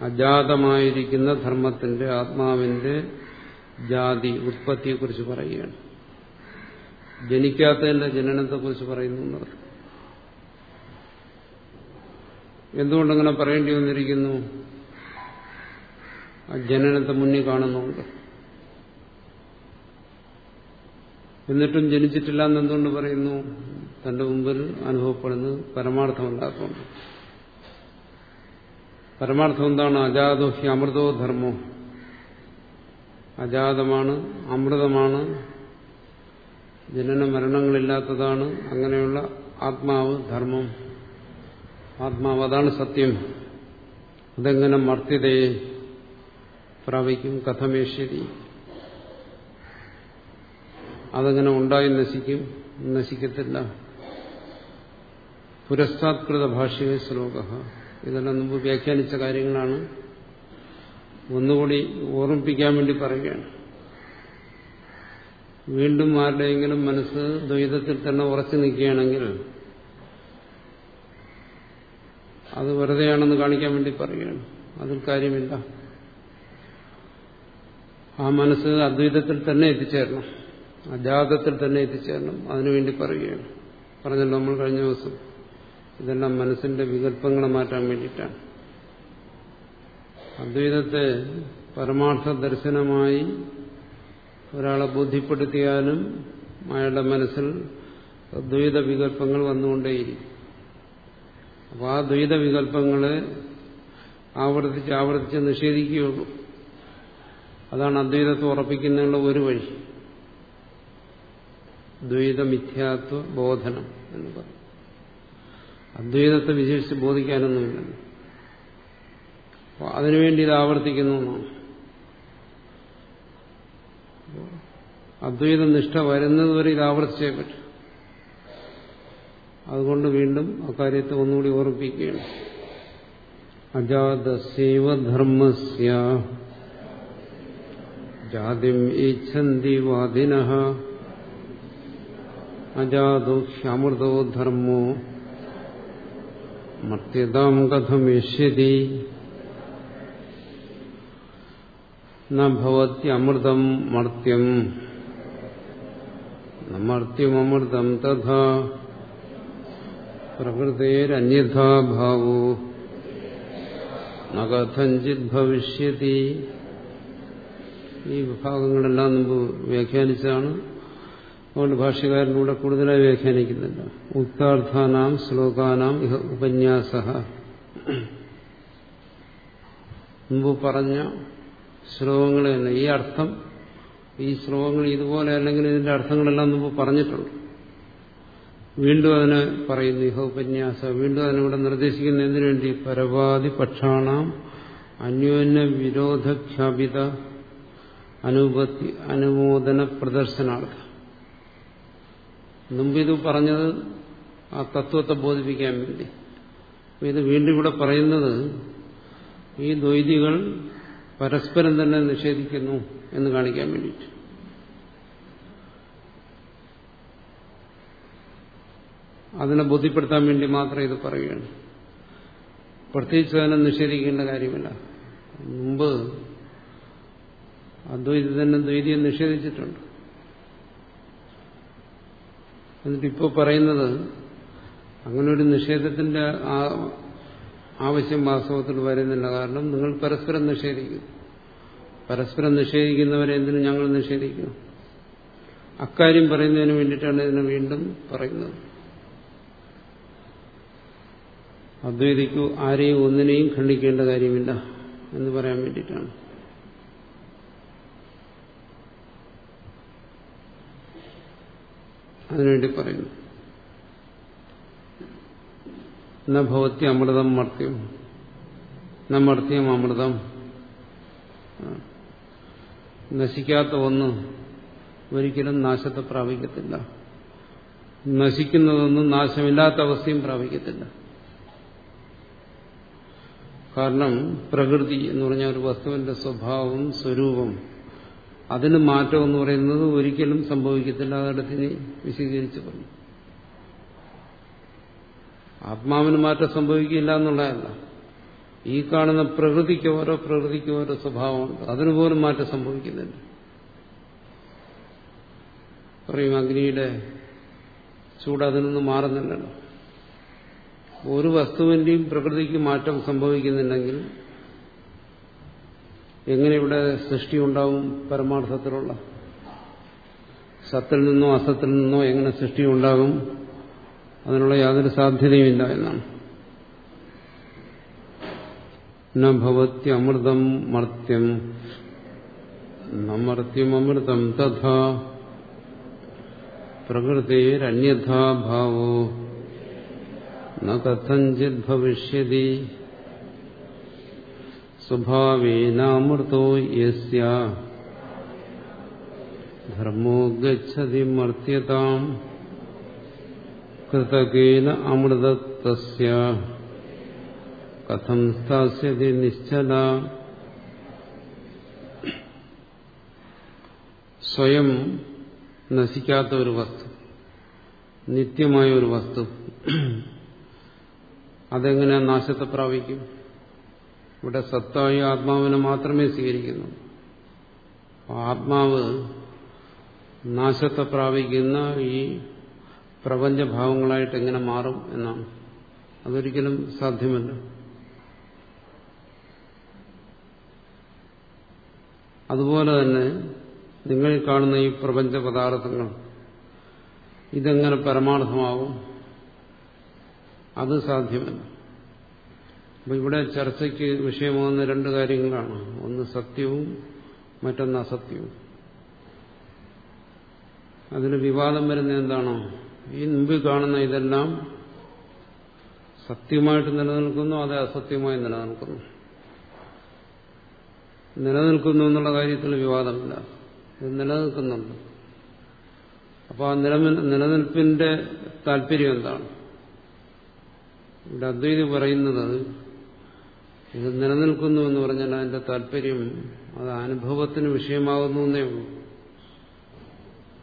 അജാതമായിരിക്കുന്ന ധർമ്മത്തിന്റെ ആത്മാവിന്റെ ജാതി ഉത്പത്തിയെ ഉത്പത്തിയെക്കുറിച്ച് പറയുകയാണ്. ജനിക്കാത്തതിന്റെ ജനനത്തെക്കുറിച്ച് പറയുന്നു എന്നർത്ഥം എന്തുകൊണ്ടങ്ങനെ പറയേണ്ടി വന്നിരിക്കുന്നു? ജനനത്തെ മുന്നിൽ കാണുന്നുണ്ട്. എന്നിട്ടും ജനിച്ചിട്ടില്ല എന്ന് എന്നെന്തുകൊണ്ട് പറയുന്നു? തന്റെ മുമ്പിൽ അനുഭവപ്പെടുന്നത് പരമാർത്ഥമല്ലാത്തതുകൊണ്ട് പരമാർത്ഥം എന്താണ്? അജാതോ ഹി അമൃതോ ധർമ്മോ. അജാതമാണ് അമൃതമാണ് ജനന മരണങ്ങളില്ലാത്തതാണ് അങ്ങനെയുള്ള ആത്മാവ് ധർമ്മം. ആത്മാവ് അതാണ് സത്യം. അതെങ്ങനെ മർത്തിതയെ പ്രാപിക്കും കഥമേശ്വരി അതെങ്ങനെ ഉണ്ടായി നശിക്കും? നശിക്കത്തില്ല. പുരസ്താത്കൃത ഭാഷ്യ ശ്ലോക ഇതെല്ലാം മുമ്പ് വ്യാഖ്യാനിച്ച കാര്യങ്ങളാണ്. ഒന്നുകൂടി ഓർമ്മിപ്പിക്കാൻ വേണ്ടി പറയുകയാണ്. വീണ്ടും ആരുടെയെങ്കിലും മനസ്സ് ദ്വൈതത്തിൽ തന്നെ ഉറച്ചു നിൽക്കുകയാണെങ്കിൽ അത് വെറുതെയാണെന്ന് കാണിക്കാൻ വേണ്ടി പറയുകയാണ്. അതിൽ കാര്യമില്ല. ആ മനസ്സ് അദ്വൈതത്തിൽ തന്നെ എത്തിച്ചേരണം. അജാതത്തിൽ തന്നെ എത്തിച്ചേരണം. അതിനുവേണ്ടി പറയുകയാണ്. പറഞ്ഞല്ലോ നമ്മൾ കഴിഞ്ഞ ദിവസം. ഇതെല്ലാം മനസ്സിന്റെ വികല്പങ്ങളെ മാറ്റാൻ വേണ്ടിയിട്ടാണ്. അദ്വൈതത്തെ പരമാർത്ഥ ദർശനമായി ഒരാളെ ബോധ്യപ്പെടുത്തിയാലും അയാളുടെ മനസ്സിൽ ദ്വൈത വികല്പങ്ങൾ വന്നുകൊണ്ടേയിരിക്കും. അപ്പോൾ ആ ദ്വൈത വികല്പങ്ങളെ ആവർത്തിച്ച് ആവർത്തിച്ച് നിഷേധിക്കുകയുള്ളൂ. അതാണ് അദ്വൈതത്തെ ഉറപ്പിക്കുന്നതിനുള്ള ഒരു വഴി. ദ്വൈതമിഥ്യാത്വ ബോധനം എന്ന് പറയും. അദ്വൈതത്തെ വിശേഷിച്ച് ബോധിക്കാനൊന്നുമില്ല അപ്പോൾ അതിനുവേണ്ടി ഇത് ആവർത്തിക്കുന്നു അദ്വൈത നിഷ്ഠ വരുന്നതുവരെ ഇത് ആവർത്തിച്ചേ പറ്റും. അതുകൊണ്ട് വീണ്ടും അക്കാര്യത്തെ ഒന്നുകൂടി ഓർമ്മിപ്പിക്കുകയാണ്. അജാതസൈവ ധർമ്മസ്യ. വാദിന. അജാതോ ഹ്യമൃതോ ധർമ്മോ. മർത്യതാം കഥമിഷ്യതി നവത്യമൃതം മർത്യം മർത്യമമൃതം തഥാ പ്രകൃതേരന്യഥാ ഭാവോ നകഥഞ്ചിത് ഭവിഷ്യതി ഈ വിഭാഗങ്ങളെല്ലാം മുമ്പ് വ്യാഖ്യാനിച്ചാണ് അതുകൊണ്ട് ഭാഷ്യകാരനൂടെ കൂടുതലായി വ്യാഖ്യാനിക്കുന്നില്ല ഉക്താർത്ഥാനാം ശ്ലോകാനാം ഇഹ ഉപന്യാസ. മുമ്പ് പറഞ്ഞ ശ്ലോകങ്ങൾ തന്നെ ഈ അർത്ഥം ഈ ശ്ലോകങ്ങൾ ഇതുപോലെ അല്ലെങ്കിൽ ഇതിന്റെ അർത്ഥങ്ങളെല്ലാം മുമ്പ് പറഞ്ഞിട്ടുണ്ട്. വീണ്ടും അതിനെ പറയുന്നു ഇഹ ഉപന്യാസ. വീണ്ടും അതിനിവിടെ നിർദ്ദേശിക്കുന്ന എന്തിനു വേണ്ടി? പരവാദി പക്ഷാണാം അന്യോന്യ വിരോധഖ്യാപിത അനുപത്തി അനുമോദന പ്രദർശനാർത്ഥം. മുമ്പ് ഇത് പറഞ്ഞത് ആ തത്വത്തെ ബോധിപ്പിക്കാൻ വേണ്ടി. ഇത് വീണ്ടും ഇവിടെ പറയുന്നത് ഈ ദ്വൈതികൾ പരസ്പരം തന്നെ നിഷേധിക്കുന്നു എന്ന് കാണിക്കാൻ വേണ്ടിയിട്ട്. അതിനെ ബോധ്യപ്പെടുത്താൻ വേണ്ടി മാത്രം ഇത് പറയുകയാണ് പ്രത്യേകിച്ച് അതിനെ നിഷേധിക്കേണ്ട കാര്യമില്ല. മുമ്പ് അദ്വൈതി തന്നെ ദ്വൈതിയെ നിഷേധിച്ചിട്ടുണ്ട്. എന്നിട്ട് ഇപ്പോൾ പറയുന്നത് അങ്ങനെ ഒരു നിഷേധത്തിന്റെ ആവശ്യം വാസ്തവത്തിൽ വരുന്നില്ല. കാരണം നിങ്ങൾ പരസ്പരം നിഷേധിക്കുന്നു. പരസ്പരം നിഷേധിക്കുന്നവരെ എന്തിനു ഞങ്ങൾ നിഷേധിക്കും അക്കാര്യം പറയുന്നതിന് വേണ്ടിയിട്ടാണ് ഇതിനെ വീണ്ടും പറയുന്നത്. അദ്വൈതിക്കു ആരെയും ഒന്നിനെയും ഖണ്ഡിക്കേണ്ട കാര്യമില്ല എന്ന് പറയാൻ വേണ്ടിയിട്ടാണ്. അതിനുവേണ്ടി പറയുന്നു. ഭവത്തി അമൃതം മർത്യം. ന അമൃതം. നശിക്കാത്ത ഒന്ന് ഒരിക്കലും നാശത്തെ പ്രാപിക്കത്തില്ല. നശിക്കുന്നതൊന്നും നാശമില്ലാത്ത അവസ്ഥയും പ്രാപിക്കത്തില്ല. കാരണം പ്രകൃതി എന്ന് പറഞ്ഞ ഒരു വസ്തുവിന്റെ സ്വഭാവം സ്വരൂപം അതിന് മാറ്റം എന്ന് പറയുന്നത് ഒരിക്കലും സംഭവിക്കത്തില്ല അതിടത്തിന് വിശദീകരിച്ച് പറഞ്ഞു. ആത്മാവിന് മാറ്റം സംഭവിക്കില്ല എന്നുള്ളതല്ല. ഈ കാണുന്ന പ്രകൃതിക്ക് ഓരോ പ്രകൃതിക്ക് ഓരോ സ്വഭാവമുണ്ട്. അതിന് പോലും മാറ്റം സംഭവിക്കുന്നുണ്ട് പറയും അഗ്നിയുടെ ചൂട് അതിൽ നിന്ന് മാറുന്നില്ലല്ലോ. ഒരു വസ്തുവിന്റെയും പ്രകൃതിക്ക് മാറ്റം സംഭവിക്കുന്നുണ്ടെങ്കിൽ എങ്ങനെ ഇവിടെ സൃഷ്ടി ഉണ്ടാവും പരമാർത്ഥത്തിലുള്ള? സത്തിൽ നിന്നോ അസത്തിൽ നിന്നോ എങ്ങനെ സൃഷ്ടി ഉണ്ടാകും? അതിനുള്ള യാതൊരു സാധ്യതയുമില്ല എന്നാണ്. നവത്തി അമൃതം മർത്യം. നമർത്യം അമൃതം തഥാ പ്രകൃതിരന്യഥാഭാവോ. ഭാവോ ന ഭവിഷ്യതി. സ്വഭാവേനാമൃതോ യസ്യ. ധർമ്മോ ഗച്ഛതി മർത്യതാം. കൃതകേന അമൃതത്വസ്യ. കഥം സ്ഥാസ്യതി നിശ്ചല. സ്വയം നശിക്കാത്ത ഒരു വസ്തു. നിത്യമായ ഒരു വസ്തു. അതെങ്ങനെ നാശത്തെ പ്രാപിക്കും? ഇവിടെ സത്തായി ആത്മാവിനെ മാത്രമേ സ്വീകരിക്കുന്നു. ആത്മാവ് നാശത്തെ പ്രാപിക്കുന്ന ഈ പ്രപഞ്ചഭാവങ്ങളായിട്ട് എങ്ങനെ മാറും എന്നാണ്. അതൊരിക്കലും സാധ്യമല്ല. അതുപോലെ തന്നെ നിങ്ങൾ കാണുന്ന ഈ പ്രപഞ്ച പദാർത്ഥങ്ങൾ ഇതെങ്ങനെ പരമാർത്ഥമാവും? അത് സാധ്യമല്ല. അപ്പൊ ഇവിടെ ചർച്ചയ്ക്ക് വിഷയമാകുന്ന രണ്ട് കാര്യങ്ങളാണ്. ഒന്ന് സത്യവും മറ്റൊന്ന് അസത്യവും. അതിന് വിവാദം വരുന്ന എന്താണോ? ഈ മുമ്പിൽ കാണുന്ന ഇതെല്ലാം സത്യമായിട്ട് നിലനിൽക്കുന്നു അത് അസത്യമായി നിലനിൽക്കുന്നു. നിലനിൽക്കുന്നു എന്നുള്ള കാര്യത്തിൽ വിവാദമില്ല. ഇത് നിലനിൽക്കുന്നുണ്ട്. അപ്പോൾ ആ നിലനിൽ നിലനിൽപ്പിന്റെ താല്പര്യം എന്താണ്? ഇവിടെ അദ്വൈതി പറയുന്നത് ഇത് നിലനിൽക്കുന്നു എന്ന് പറഞ്ഞാൽ അതിന്റെ താല്പര്യം അത് അനുഭവത്തിന് വിഷയമാകുന്നു എന്നേ ഉള്ളൂ.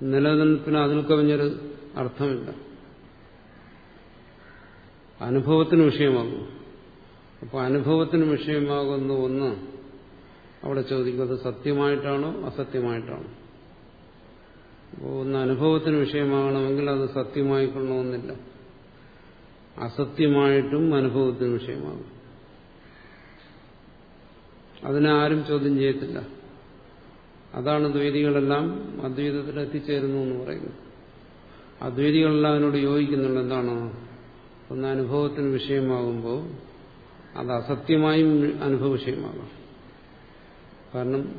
നിലനിൽപ്പിന് അതിൽ കവിഞ്ഞൊരു അർത്ഥമില്ല. അനുഭവത്തിന് വിഷയമാകുന്നു. അപ്പോൾ അനുഭവത്തിന് വിഷയമാകുന്ന ഒന്ന് അവിടെ ചോദിക്കുന്നത് സത്യമായിട്ടാണോ അസത്യമായിട്ടാണോ? അപ്പോൾ ഒന്ന് അനുഭവത്തിന് വിഷയമാകണമെങ്കിൽ അത് സത്യമായിക്കൊള്ളണമെന്നില്ല. അസത്യമായിട്ടും അനുഭവത്തിന് വിഷയമാകും അതിനെ ആരും ചോദ്യം ചെയ്യത്തില്ല. അതാണ് ദ്വൈതികളെല്ലാം അദ്വൈതത്തിൽ എത്തിച്ചേരുന്നു എന്ന് പറയുന്നത്. അദ്വൈതികളെല്ലാം അതിനോട് യോജിക്കുന്നുണ്ട്. എന്താണ്? ഒന്ന് അനുഭവത്തിന് വിഷയമാകുമ്പോൾ അത് അസത്യമായും അനുഭവ വിഷയമാകാം കാരണം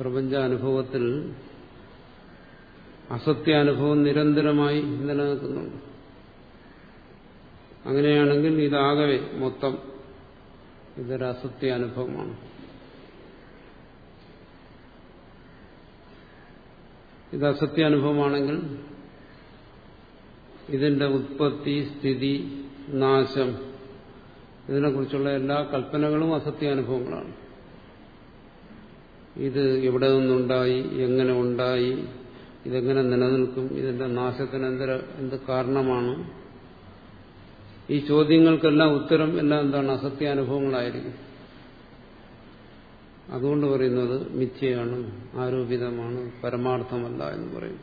പ്രപഞ്ച അനുഭവത്തിൽ അസത്യാനുഭവം നിരന്തരമായി നിലനിൽക്കുന്നുണ്ട്. അങ്ങനെയാണെങ്കിൽ ഇതാകെ മൊത്തം ഇതൊരു അസത്യ അനുഭവമാണ്. ഇത് അസത്യ അനുഭവമാണെങ്കിൽ ഇതിന്റെ ഉത്പത്തി സ്ഥിതി നാശം ഇതിനെക്കുറിച്ചുള്ള എല്ലാ കൽപ്പനകളും അസത്യാനുഭവങ്ങളാണ് ഇത് എവിടെ നിന്നുണ്ടായി എങ്ങനെ ഉണ്ടായി ഇതെങ്ങനെ നിലനിൽക്കും ഇതിന്റെ നാശത്തിന് എന്തൊരു എന്ത് കാരണമാണ് ഈ ചോദ്യങ്ങൾക്കെല്ലാം ഉത്തരം എല്ലാം എന്താണ്? അസത്യാനുഭവങ്ങളായിരിക്കും. അതുകൊണ്ട് പറയുന്നത് മിഥ്യയാണ് ആരോപിതമാണ് പരമാർത്ഥമല്ല എന്ന് പറയും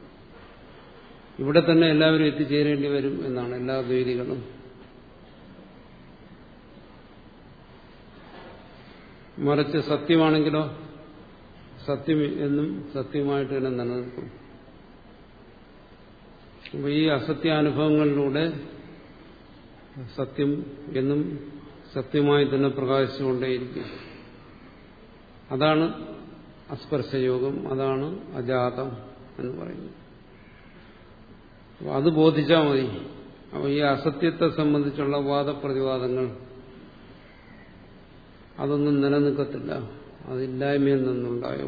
ഇവിടെ തന്നെ എല്ലാവരും എത്തിച്ചേരേണ്ടി വരും എന്നാണ് എല്ലാ ദ്വൈതികളും. മറിച്ച് സത്യമാണെങ്കിലോ സത്യം എന്നും സത്യമായിട്ട് തന്നെ നിലനിൽക്കും. അപ്പൊ ഈ അസത്യാനുഭവങ്ങളിലൂടെ സത്യം എന്നും സത്യമായി തന്നെ പ്രകാശിച്ചുകൊണ്ടേയിരിക്കും. അതാണ് അസ്പർശയോഗം അതാണ് അജാതം എന്ന് പറയുന്നത്. അത് ബോധിച്ചാൽ മതി. അപ്പോൾ ഈ അസത്യത്തെ സംബന്ധിച്ചുള്ള വാദപ്രതിവാദങ്ങൾ അതൊന്നും നിലനിൽക്കത്തില്ല. അതില്ലായ്മയിൽ നിന്നുണ്ടായോ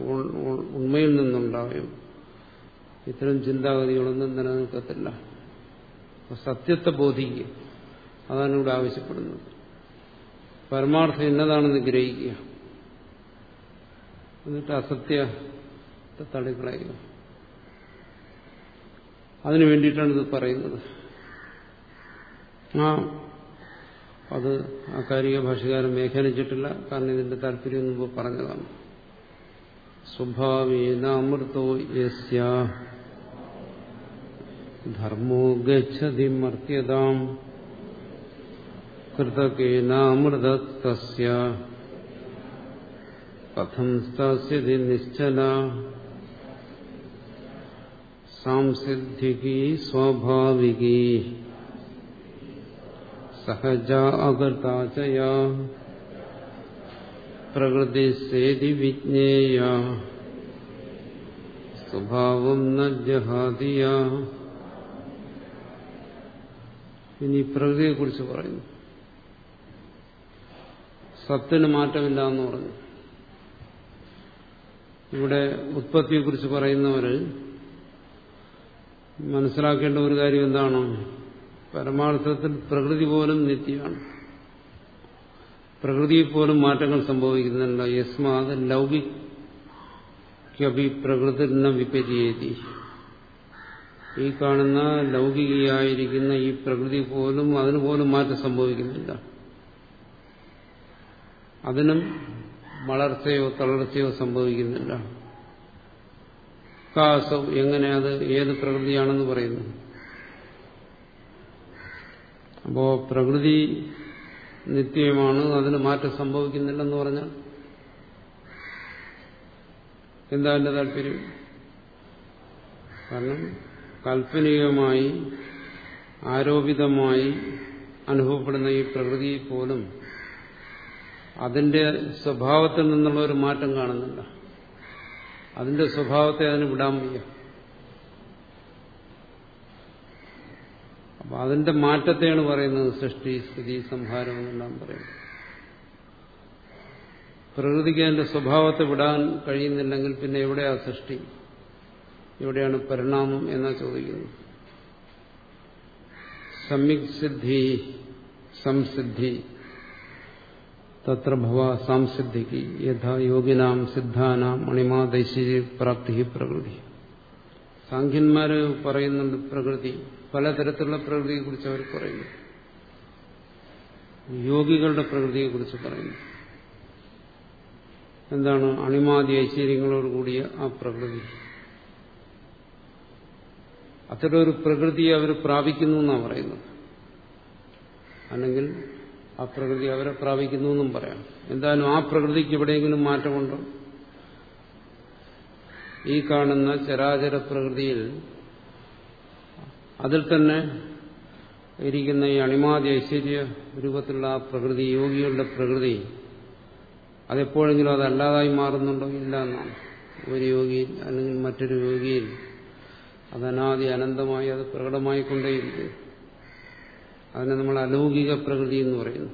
ഉണ്മയിൽ നിന്നുണ്ടായോ ഇത്തരം ചിന്താഗതികളൊന്നും നിലനിൽക്കത്തില്ല. സത്യത്തെ ബോധിക്കുക. അതാണ് ഇവിടെ ആവശ്യപ്പെടുന്നത്. പരമാർത്ഥം എന്നതാണെന്ന് ഗ്രഹിക്കുക. എന്നിട്ട് അസത്യത്തെ തള്ളിക്കളയുക അതിനു വേണ്ടിയിട്ടാണ് ഇത് പറയുന്നത്. ആ അത് ആ കാര്യ ഭാഷകാരൻ വ്യാഖ്യാനിച്ചിട്ടില്ല. കാരണം ഇതിന്റെ താല്പര്യം മുമ്പ് പറഞ്ഞതാണ്. സ്വഭാവേന അമൃതോ യസ്യ. ധർമ്മോ ഗച്ഛതി മർത്യതാം. കൃതകേനാമൃതസ്യ കഥം സ്ഥാസ്യതി നിശ്ചല സാംസിദ്ധികി സ്വാഭാവികി സഹജ അകർത്താചയ പ്രകൃതിസേതി വിജ്ഞേയ സ്വഭാവം ന ജഹാദിയ ഇനി പ്രകൃതിയെക്കുറിച്ച് പറയുന്നു. സത്തിന് മാറ്റമില്ല എന്ന് പറഞ്ഞു. ഇവിടെ ഉത്പത്തിയെക്കുറിച്ച് പറയുന്നവര് മനസ്സിലാക്കേണ്ട ഒരു കാര്യം എന്താണ്? പരമാർത്ഥത്തിൽ പ്രകൃതി പോലും നിത്യമാണ്. പ്രകൃതിയിൽ പോലും മാറ്റങ്ങൾ സംഭവിക്കുന്നില്ല യസ്മാത് ലൗകികഭി പ്രകൃതി വിപരീതി ഈ കാണുന്ന ലൗകികയായിരിക്കുന്ന ഈ പ്രകൃതി പോലും അതിന് പോലും മാറ്റം സംഭവിക്കുന്നില്ല. അതിനും വളർച്ചയോ തളർച്ചയോ സംഭവിക്കുന്നില്ല. കാസവ് എങ്ങനെ അത് ഏത് പ്രകൃതിയാണെന്ന് പറയുന്നു. അപ്പോ പ്രകൃതി നിത്യമാണ് അതിന് മാറ്റം സംഭവിക്കുന്നില്ലെന്ന് പറഞ്ഞാൽ എന്താ എന്റെ താല്പര്യം? കാരണം കാൽപ്പനികമായി ആരോപിതമായി അനുഭവപ്പെടുന്ന ഈ പ്രകൃതി പോലും അതിന്റെ സ്വഭാവത്തിൽ നിന്നുള്ള ഒരു മാറ്റം കാണുന്നില്ല അതിന്റെ സ്വഭാവത്തെ അതിന് വിടാൻ വയ്യ. അപ്പൊ അതിന്റെ മാറ്റത്തെയാണ് പറയുന്നത് സൃഷ്ടി സ്ഥിതി സംഹാരം എന്നെല്ലാം പറയുന്നത്. പ്രകൃതിക്ക് അതിന്റെ സ്വഭാവത്തെ വിടാൻ കഴിയുന്നില്ലെങ്കിൽ പിന്നെ എവിടെയാണ് സൃഷ്ടി? എവിടെയാണ് പരിണാമം എന്നാ ചോദിക്കുന്നത്. സംയുക് സിദ്ധി സംസിദ്ധി തത്ര ഭവ സാംസിദ്ധിക്ക് യഥാ യോഗിനാം സിദ്ധാനാം മണിമാ മണിമാദൈശ്വര്യ പ്രാപ്തി പ്രകൃതി സാഖ്യന്മാര് പറയുന്നുണ്ട് പ്രകൃതി പലതരത്തിലുള്ള പ്രകൃതിയെ കുറിച്ച് അവർ പറയുന്നു. യോഗികളുടെ പ്രകൃതിയെ കുറിച്ച് പറയുന്നു. എന്താണ് അണിമാതി ഐശ്വര്യങ്ങളോട് കൂടിയ ആ പ്രകൃതി? അത്തരം ഒരു പ്രകൃതിയെ അവർ പ്രാപിക്കുന്നു എന്നാണ് പറയുന്നത്. അല്ലെങ്കിൽ ആ പ്രകൃതി അവരെ പ്രാപിക്കുന്നു എന്നും പറയാം. എന്തായാലും ആ പ്രകൃതിക്ക് എവിടെയെങ്കിലും മാറ്റമുണ്ടോ? ഈ കാണുന്ന ചരാചര പ്രകൃതിയിൽ അതിൽ തന്നെ ഇരിക്കുന്ന ഈ അണിമാതി ഐശ്വര്യ രൂപത്തിലുള്ള ആ പ്രകൃതി യോഗികളുടെ പ്രകൃതി അതെപ്പോഴെങ്കിലും അതല്ലാതായി മാറുന്നുണ്ടോ? ഇല്ല എന്നാണ്. ഒരു യോഗിയിൽ അല്ലെങ്കിൽ മറ്റൊരു യോഗിയിൽ അത് അനാദി അനന്തമായി അത് പ്രകടമായിക്കൊണ്ടേയിരിക്കും. അതിനെ നമ്മൾ അലൗകിക പ്രകൃതി എന്ന് പറയുന്നു.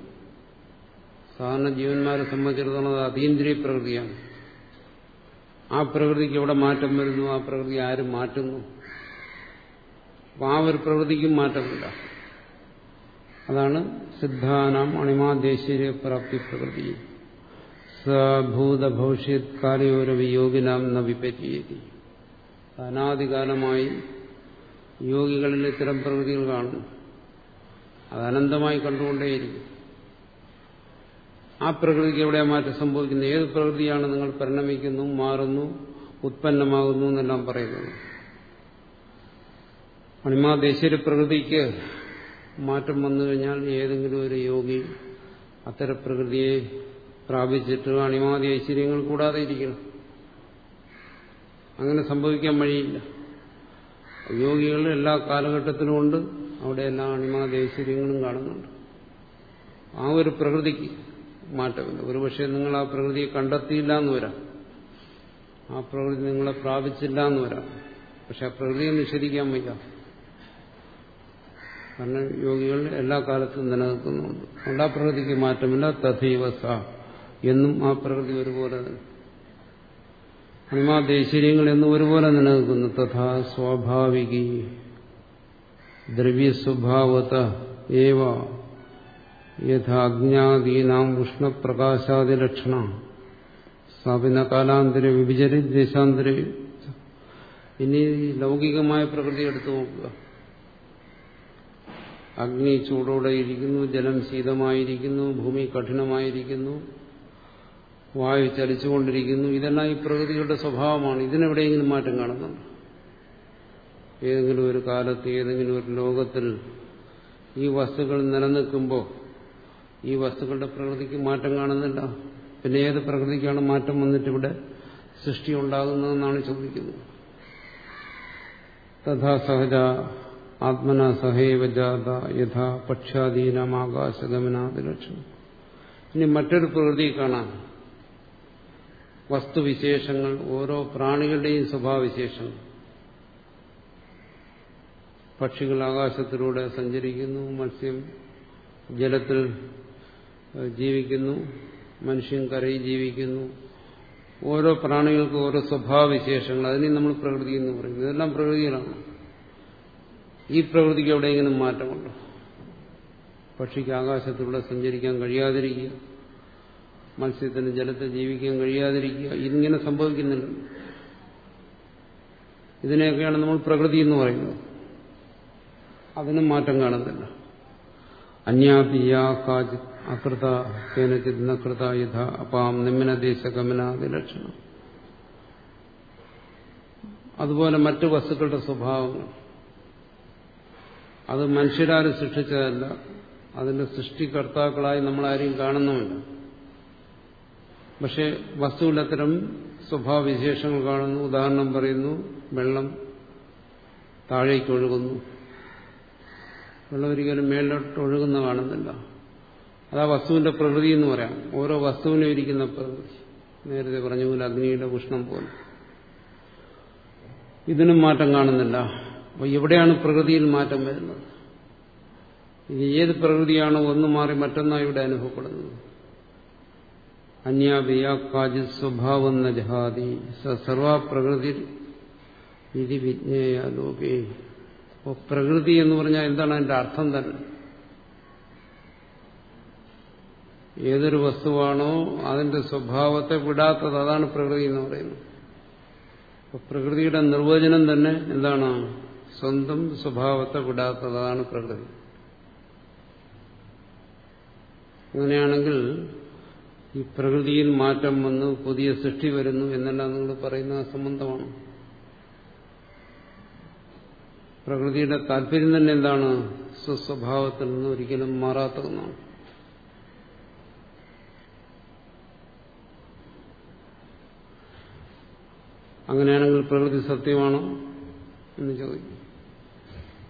സാധാരണ ജീവന്മാരെ സംബന്ധിച്ചിടത്തോളം അത് അതീന്ദ്രിയ പ്രകൃതിയാണ്. ആ പ്രകൃതിക്ക് എവിടെ മാറ്റം വരുന്നു? ആ പ്രകൃതി ആരും മാറ്റുന്നു? അപ്പം ആ ഒരു പ്രകൃതിക്കും മാറ്റമില്ല. അതാണ് സിദ്ധാനം അണിമാദേശീയ പ്രാപ്തി പ്രകൃതി. സഭൂത ഭവിഷ്യത് കാലയോരവി യോഗിനാം ന വിപരീതി. അനാദികാലമായി യോഗികളിൽ ഇത്തരം പ്രകൃതികൾ കാണുന്നു. അത് അനന്തമായി കണ്ടുകൊണ്ടേയിരിക്കും. ആ പ്രകൃതിക്ക് എവിടെയാ മാറ്റം സംഭവിക്കുന്നത്? ഏത് പ്രകൃതിയാണ് നിങ്ങൾ പരിണമിക്കുന്നു മാറുന്നു ഉത്പന്നമാകുന്നു എന്നെല്ലാം പറയുന്നത്? മണിമാദേശീയ പ്രകൃതിക്ക് മാറ്റം വന്നു കഴിഞ്ഞാൽ ഏതെങ്കിലും ഒരു യോഗി അത്തരം പ്രകൃതിയെ പ്രാപിച്ചിട്ട് അണിമാതി ഐശ്വര്യങ്ങൾ കൂടാതെ ഇരിക്കണം. അങ്ങനെ സംഭവിക്കാൻ വഴിയില്ല. യോഗികൾ എല്ലാ കാലഘട്ടത്തിലും ഉണ്ട്. അവിടെ എല്ലാ അണിമാതി ഐശ്വര്യങ്ങളും കാണുന്നുണ്ട്. ആ ഒരു പ്രകൃതിക്ക് മാറ്റമില്ല. ഒരുപക്ഷെ നിങ്ങൾ ആ പ്രകൃതിയെ കണ്ടെത്തിയില്ല എന്ന് വരാം. ആ പ്രകൃതി നിങ്ങളെ പ്രാപിച്ചില്ല എന്ന് വരാം. പക്ഷെ ആ പ്രകൃതിയെ നിഷേധിക്കാൻ വയ്യ. കാരണം യോഗികൾ എല്ലാ കാലത്തും നിലനിൽക്കുന്നുണ്ട്. അതുകൊണ്ട് ആ പ്രകൃതിക്ക് മാറ്റമില്ല. തഥൈവസ. എന്നും ആ പ്രകൃതി ഒരുപോലെ അണിമാദേശീര്യങ്ങൾ എന്നും ഒരുപോലെ നിലനിൽക്കുന്നു. തഥാ സ്വാഭാവികി ദ്രവ്യസ്വഭാവത ഏവ യഥാജ്ഞാദീനാം ഉഷ്ണപ്രകാശാദിലക്ഷണ സ്ഥാപിന കാലാന്തര വിഭജന ദേശാന്തര. ഇനി ലൗകികമായ പ്രകൃതി എടുത്തു നോക്കുക. അഗ്നി ചൂടോടെ ഇരിക്കുന്നു ജലം ശീതമായിരിക്കുന്നു ഭൂമി കഠിനമായിരിക്കുന്നു. വായു ചലിച്ചുകൊണ്ടിരിക്കുന്നു. ഇതെല്ലാം ഈ പ്രകൃതിയുടെ സ്വഭാവമാണ്. ഇതിനെവിടെയെങ്കിലും മാറ്റം കാണുന്നുണ്ട് ഏതെങ്കിലും ഒരു കാലത്ത് ഏതെങ്കിലും ഒരു ലോകത്തിൽ ഈ വസ്തുക്കൾ നിലനിൽക്കുമ്പോൾ ഈ വസ്തുക്കളുടെ പ്രകൃതിക്ക് മാറ്റം കാണുന്നില്ല. പിന്നെ ഏത് പ്രകൃതിക്കാണ് മാറ്റം വന്നിട്ട് ഇവിടെ സൃഷ്ടി ഉണ്ടാകുന്നതെന്നാണ് ചോദിക്കുന്നത്. തഥാ സഹജ ആത്മന സഹൈവ ജാത യഥാ പക്ഷാധീനം ആകാശഗമനാദിലക്ഷം ഇനി മറ്റൊരു പ്രകൃതി കാണാം. വസ്തുവിശേഷങ്ങൾ ഓരോ പ്രാണികളുടെയും സ്വഭാവവിശേഷങ്ങൾ. പക്ഷികൾ ആകാശത്തിലൂടെ സഞ്ചരിക്കുന്നു മത്സ്യം ജലത്തിൽ ജീവിക്കുന്നു മനുഷ്യൻ കരയിൽ ജീവിക്കുന്നു. ഓരോ പ്രാണികൾക്കും ഓരോ സ്വഭാവവിശേഷങ്ങൾ. അതിനെ നമ്മൾ പ്രകൃതി എന്ന് പറയുന്നു ഇതെല്ലാം പ്രകൃതിയിലാണ്. ഈ പ്രകൃതിക്ക് എവിടെയെങ്കിലും മാറ്റമുണ്ടോ? പക്ഷിക്ക് ആകാശത്തിലൂടെ സഞ്ചരിക്കാൻ കഴിയാതിരിക്കുക. മത്സ്യത്തിന് ജലത്തെ ജീവിക്കാൻ കഴിയാതിരിക്കുക. ഇതിങ്ങനെ സംഭവിക്കുന്നില്ല. ഇതിനെയൊക്കെയാണ് നമ്മൾ പ്രകൃതി എന്ന് പറയുന്നത്. അതിനും മാറ്റം കാണുന്നില്ല അന്യാപിയ അകൃത കേനചിത് നകൃത യഥ അതുപോലെ മറ്റു വസ്തുക്കളുടെ സ്വഭാവങ്ങൾ. അത് മനുഷ്യരാരും സൃഷ്ടിച്ചതല്ല. അതിന്റെ സൃഷ്ടികർത്താക്കളായി നമ്മളാരെയും കാണുന്നുമില്ല. പക്ഷെ വസ്തുവിൽ അത്തരം സ്വഭാവവിശേഷങ്ങൾ കാണുന്നു ഉദാഹരണം പറയുന്നു വെള്ളം താഴേക്ക് ഒഴുകുന്നു. വെള്ളം ഒരിക്കലും മേലോട്ട് ഒഴുകുന്ന കാണുന്നില്ല. അതാ വസ്തുവിന്റെ പ്രകൃതി എന്ന് പറയാം. ഓരോ വസ്തുവിനും ഇരിക്കുന്ന പ്രകൃതി. നേരത്തെ പറഞ്ഞ പോലെ അഗ്നിയുടെ ഉഷ്ണം പോലെ. ഇതിനും മാറ്റം കാണുന്നില്ല. അപ്പോൾ എവിടെയാണ് പ്രകൃതിയിൽ മാറ്റം വരുന്നത്? ഇനി ഏത് പ്രകൃതിയാണോ ഒന്ന് മാറി മറ്റൊന്നായി ഇവിടെ അനുഭവപ്പെടുന്നത്? അന്യാപിയ കാജി സ്വഭാവം ജഹാദി സർവ പ്രകൃതി ഇതി വിജ്ഞേയ ലോകേ. അപ്പോൾ പ്രകൃതി എന്ന് പറഞ്ഞാൽ എന്താണ് അതിന്റെ അർത്ഥം തന്നെ? ഏതൊരു വസ്തുവാണോ അതിന്റെ സ്വഭാവത്തെ വിടാത്തത് അതാണ് പ്രകൃതി എന്ന് പറയുന്നത്. അപ്പൊ പ്രകൃതിയുടെ നിർവചനം തന്നെ എന്താണ്? സ്വന്തം സ്വഭാവത്തെ വിടാത്തത് അതാണ് പ്രകൃതി. അങ്ങനെയാണെങ്കിൽ ഈ പ്രകൃതിയിൽ മാറ്റം വന്നു പുതിയ സൃഷ്ടി വരുന്നു എന്നെല്ലാം നിങ്ങൾ പറയുന്ന സംബന്ധമാണ്. പ്രകൃതിയുടെ താല്പര്യം തന്നെ എന്താണ്? സ്വസ്വഭാവത്തിൽ നിന്ന് ഒരിക്കലും മാറാത്തതെന്നാണ്. അങ്ങനെയാണെങ്കിൽ പ്രകൃതി സത്യമാണോ എന്ന് ചോദിക്കും.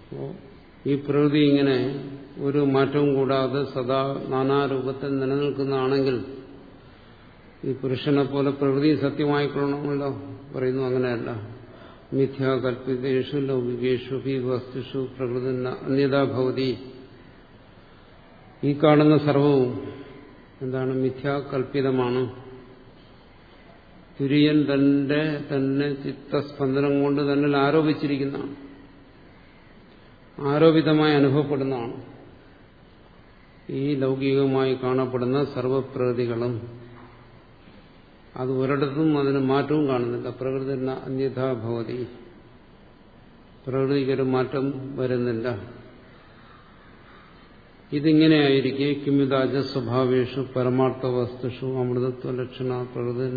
അപ്പോ ഈ പ്രകൃതി ഇങ്ങനെ ഒരു മാറ്റവും കൂടാതെ സദാ നാനാരൂപത്തിൽ നിലനിൽക്കുന്നതാണെങ്കിൽ ഈ പുരുഷനെ പോലെ പ്രകൃതി സത്യമായിക്കൊള്ളണമല്ലോ. പറയുന്നു അങ്ങനെയല്ല. മിഥ്യാകൽപ്പിതേഷു ലൗകികേഷു ഹി വസ്തുഷു പ്രകൃതി അന്യതാഭവതി ഈ കാണുന്ന സർവവും എന്താണ് മിഥ്യാകൽപ്പിതമാണ് തുര്യൻ തന്റെ തന്നെ ചിത്തസ്പന്ദനം കൊണ്ട് തന്നെ ആരോപിച്ചിരിക്കുന്നതാണ്. ആരോപിതമായി അനുഭവപ്പെടുന്നതാണ്. ഈ ലൗകികമായി കാണപ്പെടുന്ന സർവപ്രകൃതികളും അത് ഒരിടത്തും അതിന് മാറ്റവും കാണുന്നില്ല. പ്രകൃതി അന്യഥാഭവതി പ്രകൃതിക്കൊരു മാറ്റം വരുന്നില്ല. ഇതിങ്ങനെയായിരിക്കെ കിമിതാജ സ്വഭാവേഷു പരമാർത്ഥ വസ്തുഷു അമൃതത്വ ലക്ഷണ പ്രകൃതി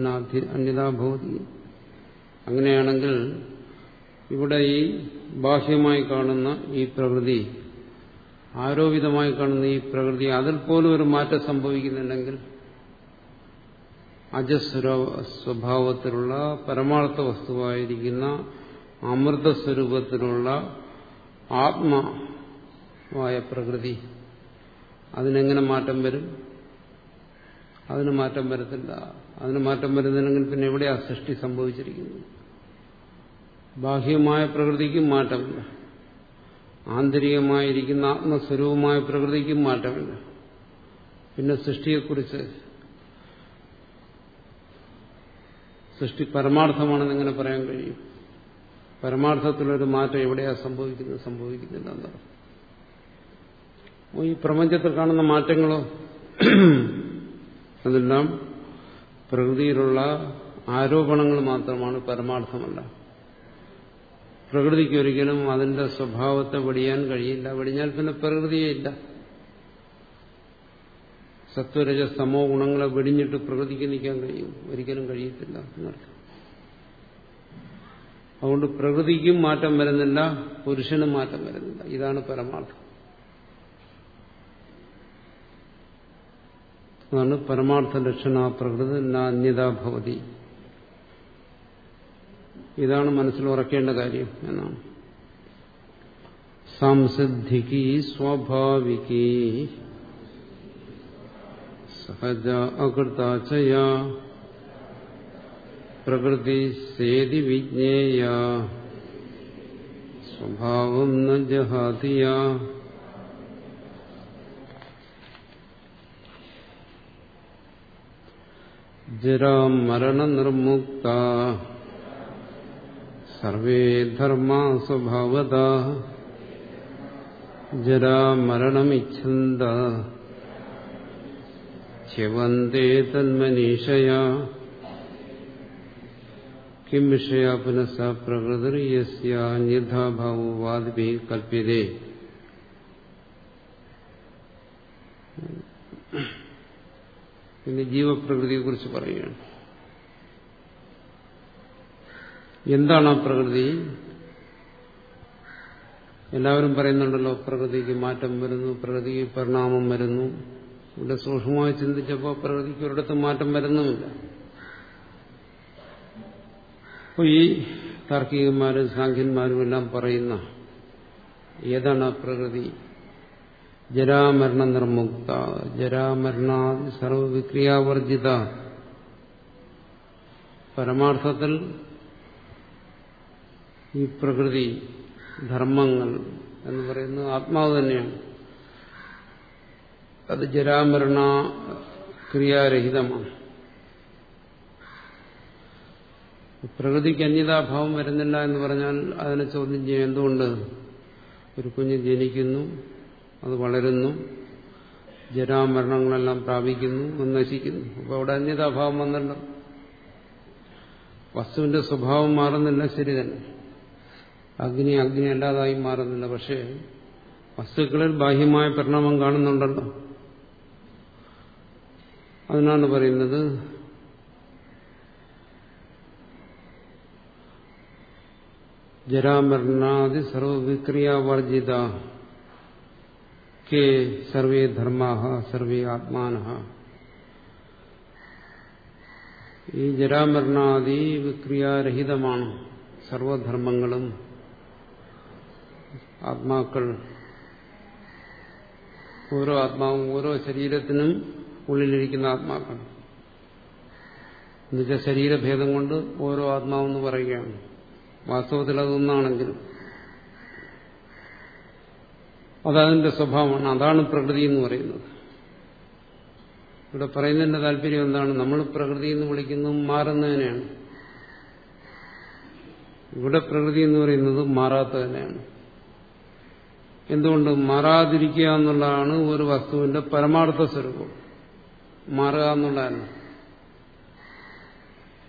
അന്യതാഭവതി അങ്ങനെയാണെങ്കിൽ ഇവിടെ ഈ ബാഹ്യമായി കാണുന്ന ഈ പ്രകൃതി ആരോപിതമായി കാണുന്ന ഈ പ്രകൃതി അതിൽ പോലും ഒരു മാറ്റം സംഭവിക്കുന്നുണ്ടെങ്കിൽ അജസ്വര സ്വഭാവത്തിലുള്ള പരമാർത്ഥ വസ്തുവായിരിക്കുന്ന അമൃത സ്വരൂപത്തിലുള്ള ആത്മാവായ പ്രകൃതി. അതിനെങ്ങനെ മാറ്റം വരും? അതിന് മാറ്റം വരത്തില്ല. അതിന് മാറ്റം വരുന്നില്ലെങ്കിൽ പിന്നെ എവിടെയാ സൃഷ്ടി സംഭവിച്ചിരിക്കുന്നത്? ബാഹ്യമായ പ്രകൃതിക്കും മാറ്റമില്ല. ആന്തരികമായിരിക്കുന്ന ആത്മസ്വരൂപമായ പ്രകൃതിക്കും മാറ്റമില്ല. പിന്നെ സൃഷ്ടിയെക്കുറിച്ച് സൃഷ്ടി പരമാർത്ഥമാണെന്ന് എങ്ങനെ പറയാൻ കഴിയും? പരമാർത്ഥത്തിലൊരു മാറ്റം എവിടെയാ സംഭവിക്കുന്നത് സംഭവിക്കുന്നില്ല എന്നതാണ് ഈ പ്രപഞ്ചത്തിൽ കാണുന്ന മാറ്റങ്ങളോ അതെല്ലാം പ്രകൃതിയിലുള്ള ആരോപണങ്ങൾ മാത്രമാണ് പരമാർത്ഥമല്ല. പ്രകൃതിക്ക് ഒരിക്കലും അതിന്റെ സ്വഭാവത്തെ വെടിയാൻ കഴിയില്ല. വെടിഞ്ഞാൽ പിന്നെ പ്രകൃതിയേ ഇല്ല. സത്വരജ സമോ ഗുണങ്ങളെ വെടിഞ്ഞിട്ട് പ്രകൃതിക്ക് നിൽക്കാൻ കഴിയും. ഒരിക്കലും കഴിയത്തില്ല എന്നർത്ഥം. അതുകൊണ്ട് പ്രകൃതിക്കും മാറ്റം വരുന്നില്ല പുരുഷനും മാറ്റം വരുന്നില്ല. ഇതാണ് പരമാർത്ഥം. അതാണ് പരമാർത്ഥ ലക്ഷണ പ്രകൃതി നാന്യതാഭവതി ഇതാണ് മനസ്സിൽ ഉറക്കേണ്ട കാര്യം എന്നാണ്. സംസിദ്ധിക്ക് സ്വാഭാവികി സഹജ അകൃതാചയ പ്രകൃതി സേതി വിജ്ഞേയ സ്വഭാവം ന ജഹാതിയ. ജരാമരണനിർമുക്ത സർവേ ധർമാ സ്വഭാവത. ജരാമരണമിച്ഛന്ത ച്യവന്തേ തന്മനീഷയ. കിം വിഷയ പുനഃസ പ്രകൃതിർയസ്യന്യഥാഭാവോ വാദിഭി കൽപ്യതേ. പിന്നെ ജീവപ്രകൃതിയെ കുറിച്ച് പറയുകയാണ്. എന്താണ് ആ പ്രകൃതി? എല്ലാവരും പറയുന്നുണ്ടല്ലോ പ്രകൃതിക്ക് മാറ്റം വരുന്നു പ്രകൃതിക്ക് പരിണാമം വരുന്നു. ഇവിടെ സൂക്ഷ്മമായി ചിന്തിച്ചപ്പോൾ പ്രകൃതിക്ക് ഒരിടത്തും മാറ്റം വരുന്നുമില്ല. അപ്പോൾ ഈ താർക്കികന്മാരും സാഖ്യന്മാരും എല്ലാം പറയുന്ന ഏതാണ് പ്രകൃതി? ജരാമരണ നിർമുക്ത ജരാമരണാദി സർവവിക്രിയാവർജിത. പരമാർത്ഥത്തിൽ ഈ പ്രകൃതി ധർമ്മങ്ങൾ എന്ന് പറയുന്നത് ആത്മാവ് തന്നെയാണ്. അത് ജരാമരണ ക്രിയാരഹിതമാണ്. പ്രകൃതിക്ക് അന്യതാഭാവം വരുന്നില്ല എന്ന് പറഞ്ഞാൽ അതിനെ ചോദ്യം ചെയ്യാൻ എന്തുകൊണ്ട്? ഒരു കുഞ്ഞ് ജനിക്കുന്നു അത് വളരുന്നു ജരാമരണങ്ങളെല്ലാം പ്രാപിക്കുന്നു നശിക്കുന്നു. അപ്പോൾ അവിടെ അന്യതാഭാവം വന്നല്ലോ വസ്തുവിന്റെ സ്വഭാവം മാറുന്നില്ല ശരി തന്നെ. അഗ്നി അഗ്നി അല്ലാതായി മാറുന്നില്ല. പക്ഷേ വസ്തുക്കളിൽ ബാഹ്യമായ പരിണാമം കാണുന്നുണ്ടല്ലോ. അതിനാണ് പറയുന്നത് ജരാമരണാദി സർവവിക്രിയാവർജിത കെ സർവേ ധർമാ സർവേ ആത്മാന ഈ ജരാമരണാദി വിക്രിയാരഹിതമാണ് സർവധർമ്മങ്ങളും ആത്മാക്കൾ. ഓരോ ആത്മാവും ഓരോ ശരീരത്തിനും ഉള്ളിലിരിക്കുന്ന ആത്മാക്കൾ എന്നുവെച്ചാൽ ശരീരഭേദം കൊണ്ട് ഓരോ ആത്മാവെന്ന് പറയുകയാണ്. വാസ്തവത്തിൽ അതൊന്നാണെങ്കിലും അതതിന്റെ സ്വഭാവമാണ്. അതാണ് പ്രകൃതി എന്ന് പറയുന്നത്. ഇവിടെ പറയുന്നതിന്റെ താല്പര്യം എന്താണ്? നമ്മൾ പ്രകൃതി എന്ന് വിളിക്കുന്നത് മാറുന്നതിനെയാണ്. ഇവിടെ പ്രകൃതി എന്ന് പറയുന്നത് മാറാത്തതിനെയാണ്. എന്തുകൊണ്ട്? മാറാതിരിക്കുക എന്നുള്ളതാണ് ഒരു വസ്തുവിന്റെ പരമാർത്ഥ സ്വരൂപം. മാറുക എന്നുള്ളതല്ല.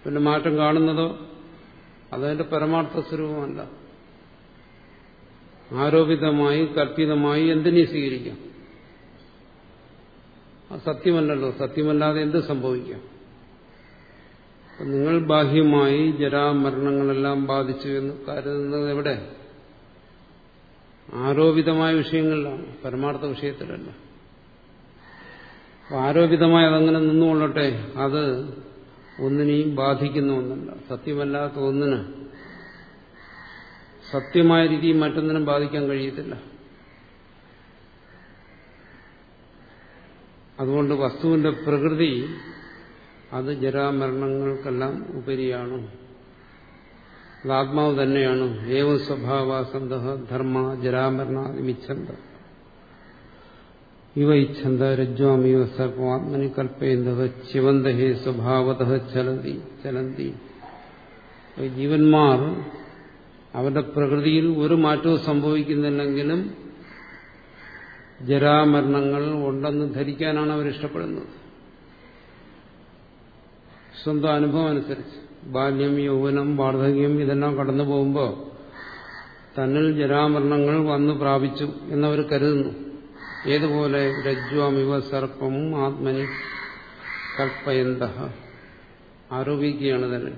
പിന്നെ മാറ്റം കാണുന്നതോ അതതിന്റെ പരമാർത്ഥ സ്വരൂപമല്ല. ആരോപിതമായി കൽപ്പിതമായി എന്തിനെ സ്വീകരിക്കാം? സത്യമല്ലല്ലോ. സത്യമല്ലാതെ എന്ത് സംഭവിക്കാം? നിങ്ങൾ ബാഹ്യമായി ജരാമരണങ്ങളെല്ലാം ബാധിച്ചു എന്ന് കരുതുന്നത് എവിടെ? ആരോപിതമായ വിഷയങ്ങളിലാണ്. പരമാർത്ഥ വിഷയത്തിലല്ല. ആരോപിതമായി അതങ്ങനെ നിന്നുകൊള്ളട്ടെ. അത് ഒന്നിനെയും ബാധിക്കുന്ന ഒന്നല്ല സത്യമല്ലാത്ത ഒന്നിന് സത്യമായ രീതിയിൽ മറ്റൊന്നിനും ബാധിക്കാൻ കഴിയത്തില്ല. അതുകൊണ്ട് വസ്തുവിന്റെ പ്രകൃതി അത് ജരാമരണങ്ങൾക്കെല്ലാം ഉപരിയാണ്. അത് ആത്മാവ് തന്നെയാണ്. ഏവ സ്വഭാവാസന്ത ധർമ്മ ജരാമരണാദിമിച്ഛന്ത ഇവ ഇച്ഛന്ത രജ്വാമിയോ സർവാത്മനി കൽപ്പയന്തവ ചിവന്തഹേ സ്വഭാവത ചലന്തി ചലന്തി ജീവന്മാർ അവരുടെ പ്രകൃതിയിൽ ഒരു മാറ്റവും സംഭവിക്കുന്നില്ലെങ്കിലും ജരാമരണങ്ങൾ ഉണ്ടെന്ന് ധരിക്കാനാണ് അവരിഷ്ടപ്പെടുന്നത്. സ്വന്തം അനുഭവം അനുസരിച്ച് ബാല്യം യൗവനം വാർദ്ധക്യം ഇതെല്ലാം കടന്നു പോകുമ്പോൾ തന്നിൽ ജരാമരണങ്ങൾ വന്നു പ്രാപിച്ചു എന്നവർ കരുതുന്നു. ഏതുപോലെ രജ്വാമിവ സർപ്പം ആത്മനി കൽപ്പയന്ത. ആരോപിക്കുകയാണ് തന്നെ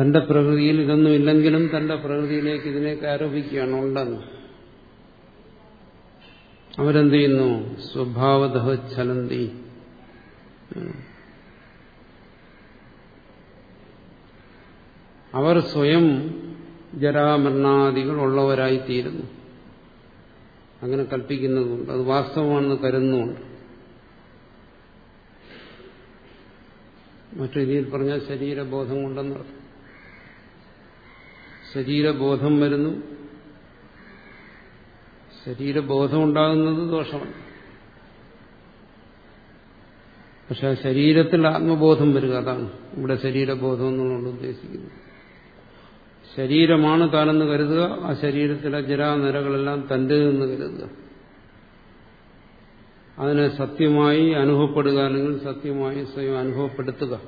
തന്റെ പ്രകൃതിയിൽ ഇതൊന്നും ഇല്ലെങ്കിലും തന്റെ പ്രകൃതിയിലേക്ക് ഇതിനേക്ക് ആരോപിക്കുകയാണ് ഉണ്ടെന്ന്. അവരെന്ത് ചെയ്യുന്നു? സ്വഭാവത ചലന്തി. അവർ സ്വയം ജരാമരണാദികൾ ഉള്ളവരായിത്തീരുന്നു. അങ്ങനെ കൽപ്പിക്കുന്നതുകൊണ്ട് അത് വാസ്തവമാണെന്ന് കരുതുന്നുണ്ട്. മറ്റു രീതിയിൽ പറഞ്ഞാൽ ശരീരബോധം കൊണ്ടെന്നർത്ഥം ശരീരബോധം വരുന്നു. ശരീരബോധം ഉണ്ടാകുന്നത് ദോഷമാണ്. പക്ഷെ ശരീരത്തിൽ ആത്മബോധം വരിക അതാണ്. ഇവിടെ ശരീരബോധം എന്നുള്ളത് ഉദ്ദേശിക്കുന്നത്. ശരീരമാണ് താനെന്ന് കരുതുക ആ ശരീരത്തിലെ ജരാനിരകളെല്ലാം തന്റെ എന്ന് കരുതുക. അതിനെ സത്യമായി അനുഭവപ്പെടുക അല്ലെങ്കിൽ സത്യമായി സ്വയം അനുഭവപ്പെടുത്തുക.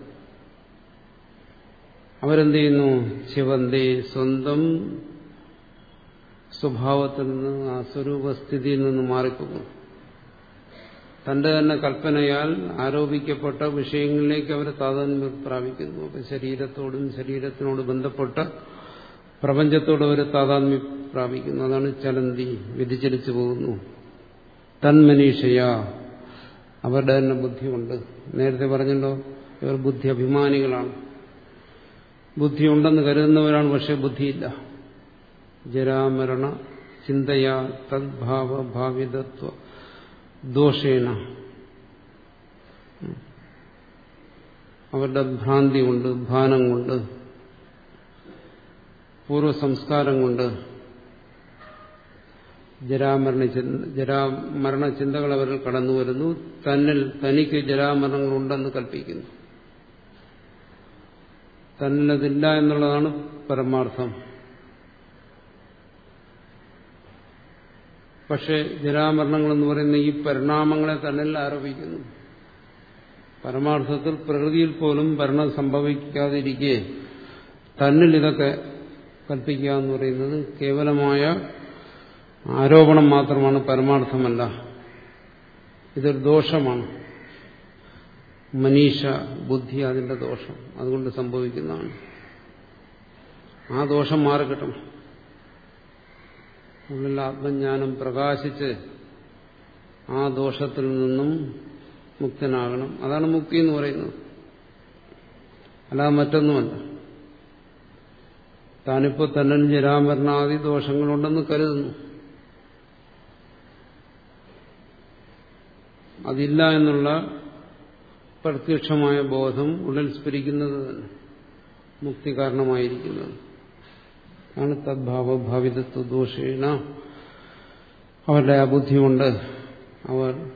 അവരെന്ത് ചെയ്യുന്നു? ശിവന്തി സ്വന്തം സ്വഭാവത്തിൽ നിന്ന് ആ സ്വരൂപസ്ഥിതിയിൽ നിന്ന് മാറിപ്പോകുന്നു. തന്റെ തന്നെ കൽപ്പനയാൽ ആരോപിക്കപ്പെട്ട വിഷയങ്ങളിലേക്ക് അവർ താതാത്മ്യം പ്രാപിക്കുന്നു. ശരീരത്തോടും ശരീരത്തിനോട് ബന്ധപ്പെട്ട പ്രപഞ്ചത്തോട് അവർ താതാത്മ്യം പ്രാപിക്കുന്നു. അതാണ് ചലന്തി വ്യതിചലിച്ചു പോകുന്നു. തന്മനീഷയ. അവരുടെ തന്നെ ബുദ്ധിയുണ്ട്. നേരത്തെ പറഞ്ഞല്ലോ ഇവർ ബുദ്ധി അഭിമാനികളാണ്. ബുദ്ധിയുണ്ടെന്ന് കരുതുന്നവരാണ് പക്ഷെ ബുദ്ധിയില്ല. ജരാമരണ ചിന്തയാ തദ്ഭാവ ഭാവിതത്വ ദോഷേണ അവരുടെ ഭ്രാന്തി കൊണ്ട് ഭാനം കൊണ്ട് പൂർവസംസ്കാരം കൊണ്ട് ജരാമരണ ജരാമരണ ചിന്തകൾ അവരിൽ കടന്നു വരുന്നു. തന്നിൽ തനിക്ക് ജരാമരണങ്ങളുണ്ടെന്ന് കൽപ്പിക്കുന്നു. തന്നതില്ല എന്നുള്ളതാണ് പരമാർത്ഥം. പക്ഷെ ജരാമരണങ്ങൾ എന്ന് പറയുന്ന ഈ പരിണാമങ്ങളെ തന്നിൽ ആരോപിക്കുന്നു. പരമാർത്ഥത്തിൽ പ്രകൃതിയിൽ പോലും ഭരണം സംഭവിക്കാതിരിക്കെ തന്നിൽ ഇതൊക്കെ കൽപ്പിക്കുക എന്ന് പറയുന്നത് കേവലമായ ആരോപണം മാത്രമാണ് പരമാർത്ഥമല്ല. ഇതൊരു ദോഷമാണ്. മനീഷ ബുദ്ധി അതിന്റെ ദോഷം. അതുകൊണ്ട് സംഭവിക്കുന്നതാണ്. ആ ദോഷം മാറിക്കിട്ടണം ഉള്ളിൽ ആത്മജ്ഞാനം പ്രകാശിച്ച് ആ ദോഷത്തിൽ നിന്നും മുക്തനാകണം. അതാണ് മുക്തി എന്ന് പറയുന്നത്. അല്ലാതെ മറ്റൊന്നുമല്ല. താനിപ്പോ തന്നെ ജരാമരണാദി ദോഷങ്ങളുണ്ടെന്ന് കരുതുന്നു. അതില്ല എന്നുള്ള പ്രത്യക്ഷമായ ബോധം ഉള്ളിൽ സ്ഫരിക്കുന്നത് മുക്തി കാരണമായിരിക്കുന്നത്. ആണ് തദ്ഭാവഭാവിതത്വ ദോഷേണ അവരുടെ അബുദ്ധി കൊണ്ട് അവർ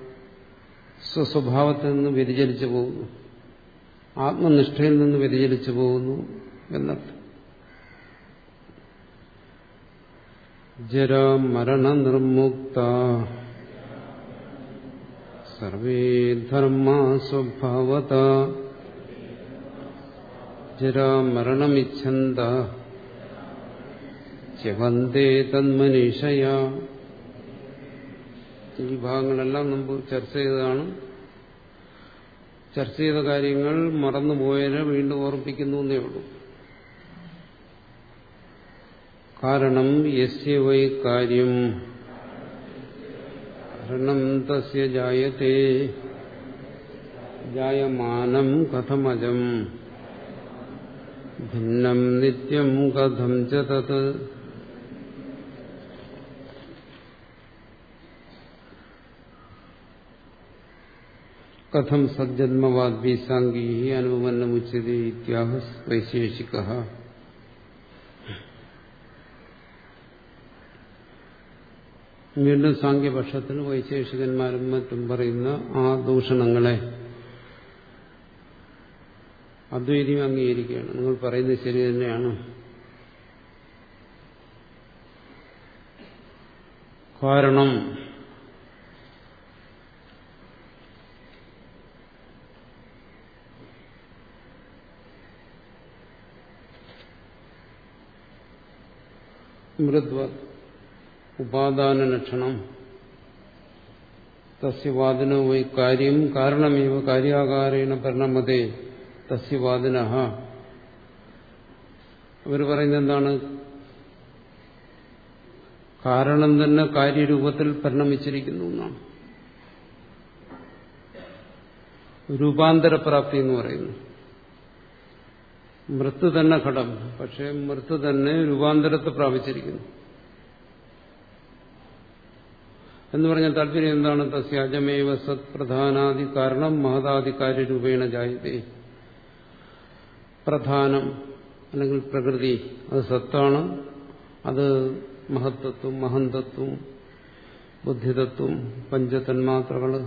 സ്വസ്വഭാവത്തിൽ നിന്ന് വ്യതിചലിച്ചു പോകുന്നു. ആത്മനിഷ്ഠയിൽ നിന്ന് വ്യതിചലിച്ചു പോകുന്നു എന്നർത്ഥം. ജരമരണ നിർമുക്ത സർവേ ധർമ്മ സ്വഭാവത ഈ ഭാഗങ്ങളെല്ലാം മുമ്പ് ചർച്ച ചെയ്തതാണ്. ചർച്ച ചെയ്ത കാര്യങ്ങൾ മറന്നുപോയതിനെ വീണ്ടും ഓർമ്മിപ്പിക്കുന്നു എന്നേ ഉള്ളൂ. കാരണം യസ്യ വൈ കാര്യം. കാരണം തസ്യ ജായത്തെ ജായമാനം കഥമജം. ഭിന്നം നിത്യം കഥം ച തത്. കഥം സജ്ജന്മവാദ്വി സാങ്കീ അനുപന്നമുച്ചത് ഇത്യാഹ വൈശേഷിക. വീണ്ടും സാങ്കേപക്ഷത്തിൽ വൈശേഷികന്മാരും മറ്റും പറയുന്ന ആ ദൂഷണങ്ങളെ അദ്വൈതം അംഗീകരിക്കുകയാണ്. നിങ്ങൾ പറയുന്നത് ശരി തന്നെയാണ്. കാരണം മൃദ്വ ഉപാദാന ലക്ഷണം തസ്യവാദിനോ വൈ കാര്യം കാരണമേവ കാര്യാകാരേണ പരിണമതേ തസ്യവാദിന അവർ പറയുന്നത് എന്താണ്? കാരണം തന്നെ കാര്യരൂപത്തിൽ പരിണമിച്ചിരിക്കുന്നു എന്നാണ്. രൂപാന്തരപ്രാപ്തി എന്ന് പറയുന്നു. മൃത്ത് തന്നെ ഘടം പക്ഷെ മൃത്ത് തന്നെ രൂപാന്തരത്തെ പ്രാപിച്ചിരിക്കുന്നു. എന്ന് പറഞ്ഞാൽ താല്പര്യം എന്താണ്? തസ്യാജമേവ സത് പ്രധാനാദി കാരണം മഹതാധികാരി രൂപേണ ജായതേ പ്രധാനം അല്ലെങ്കിൽ പ്രകൃതി അത് സത്താണ്. അത് മഹത്തത്വം മഹന്തത്വം ബുദ്ധിതത്വം പഞ്ചതന്മാത്രകൾ.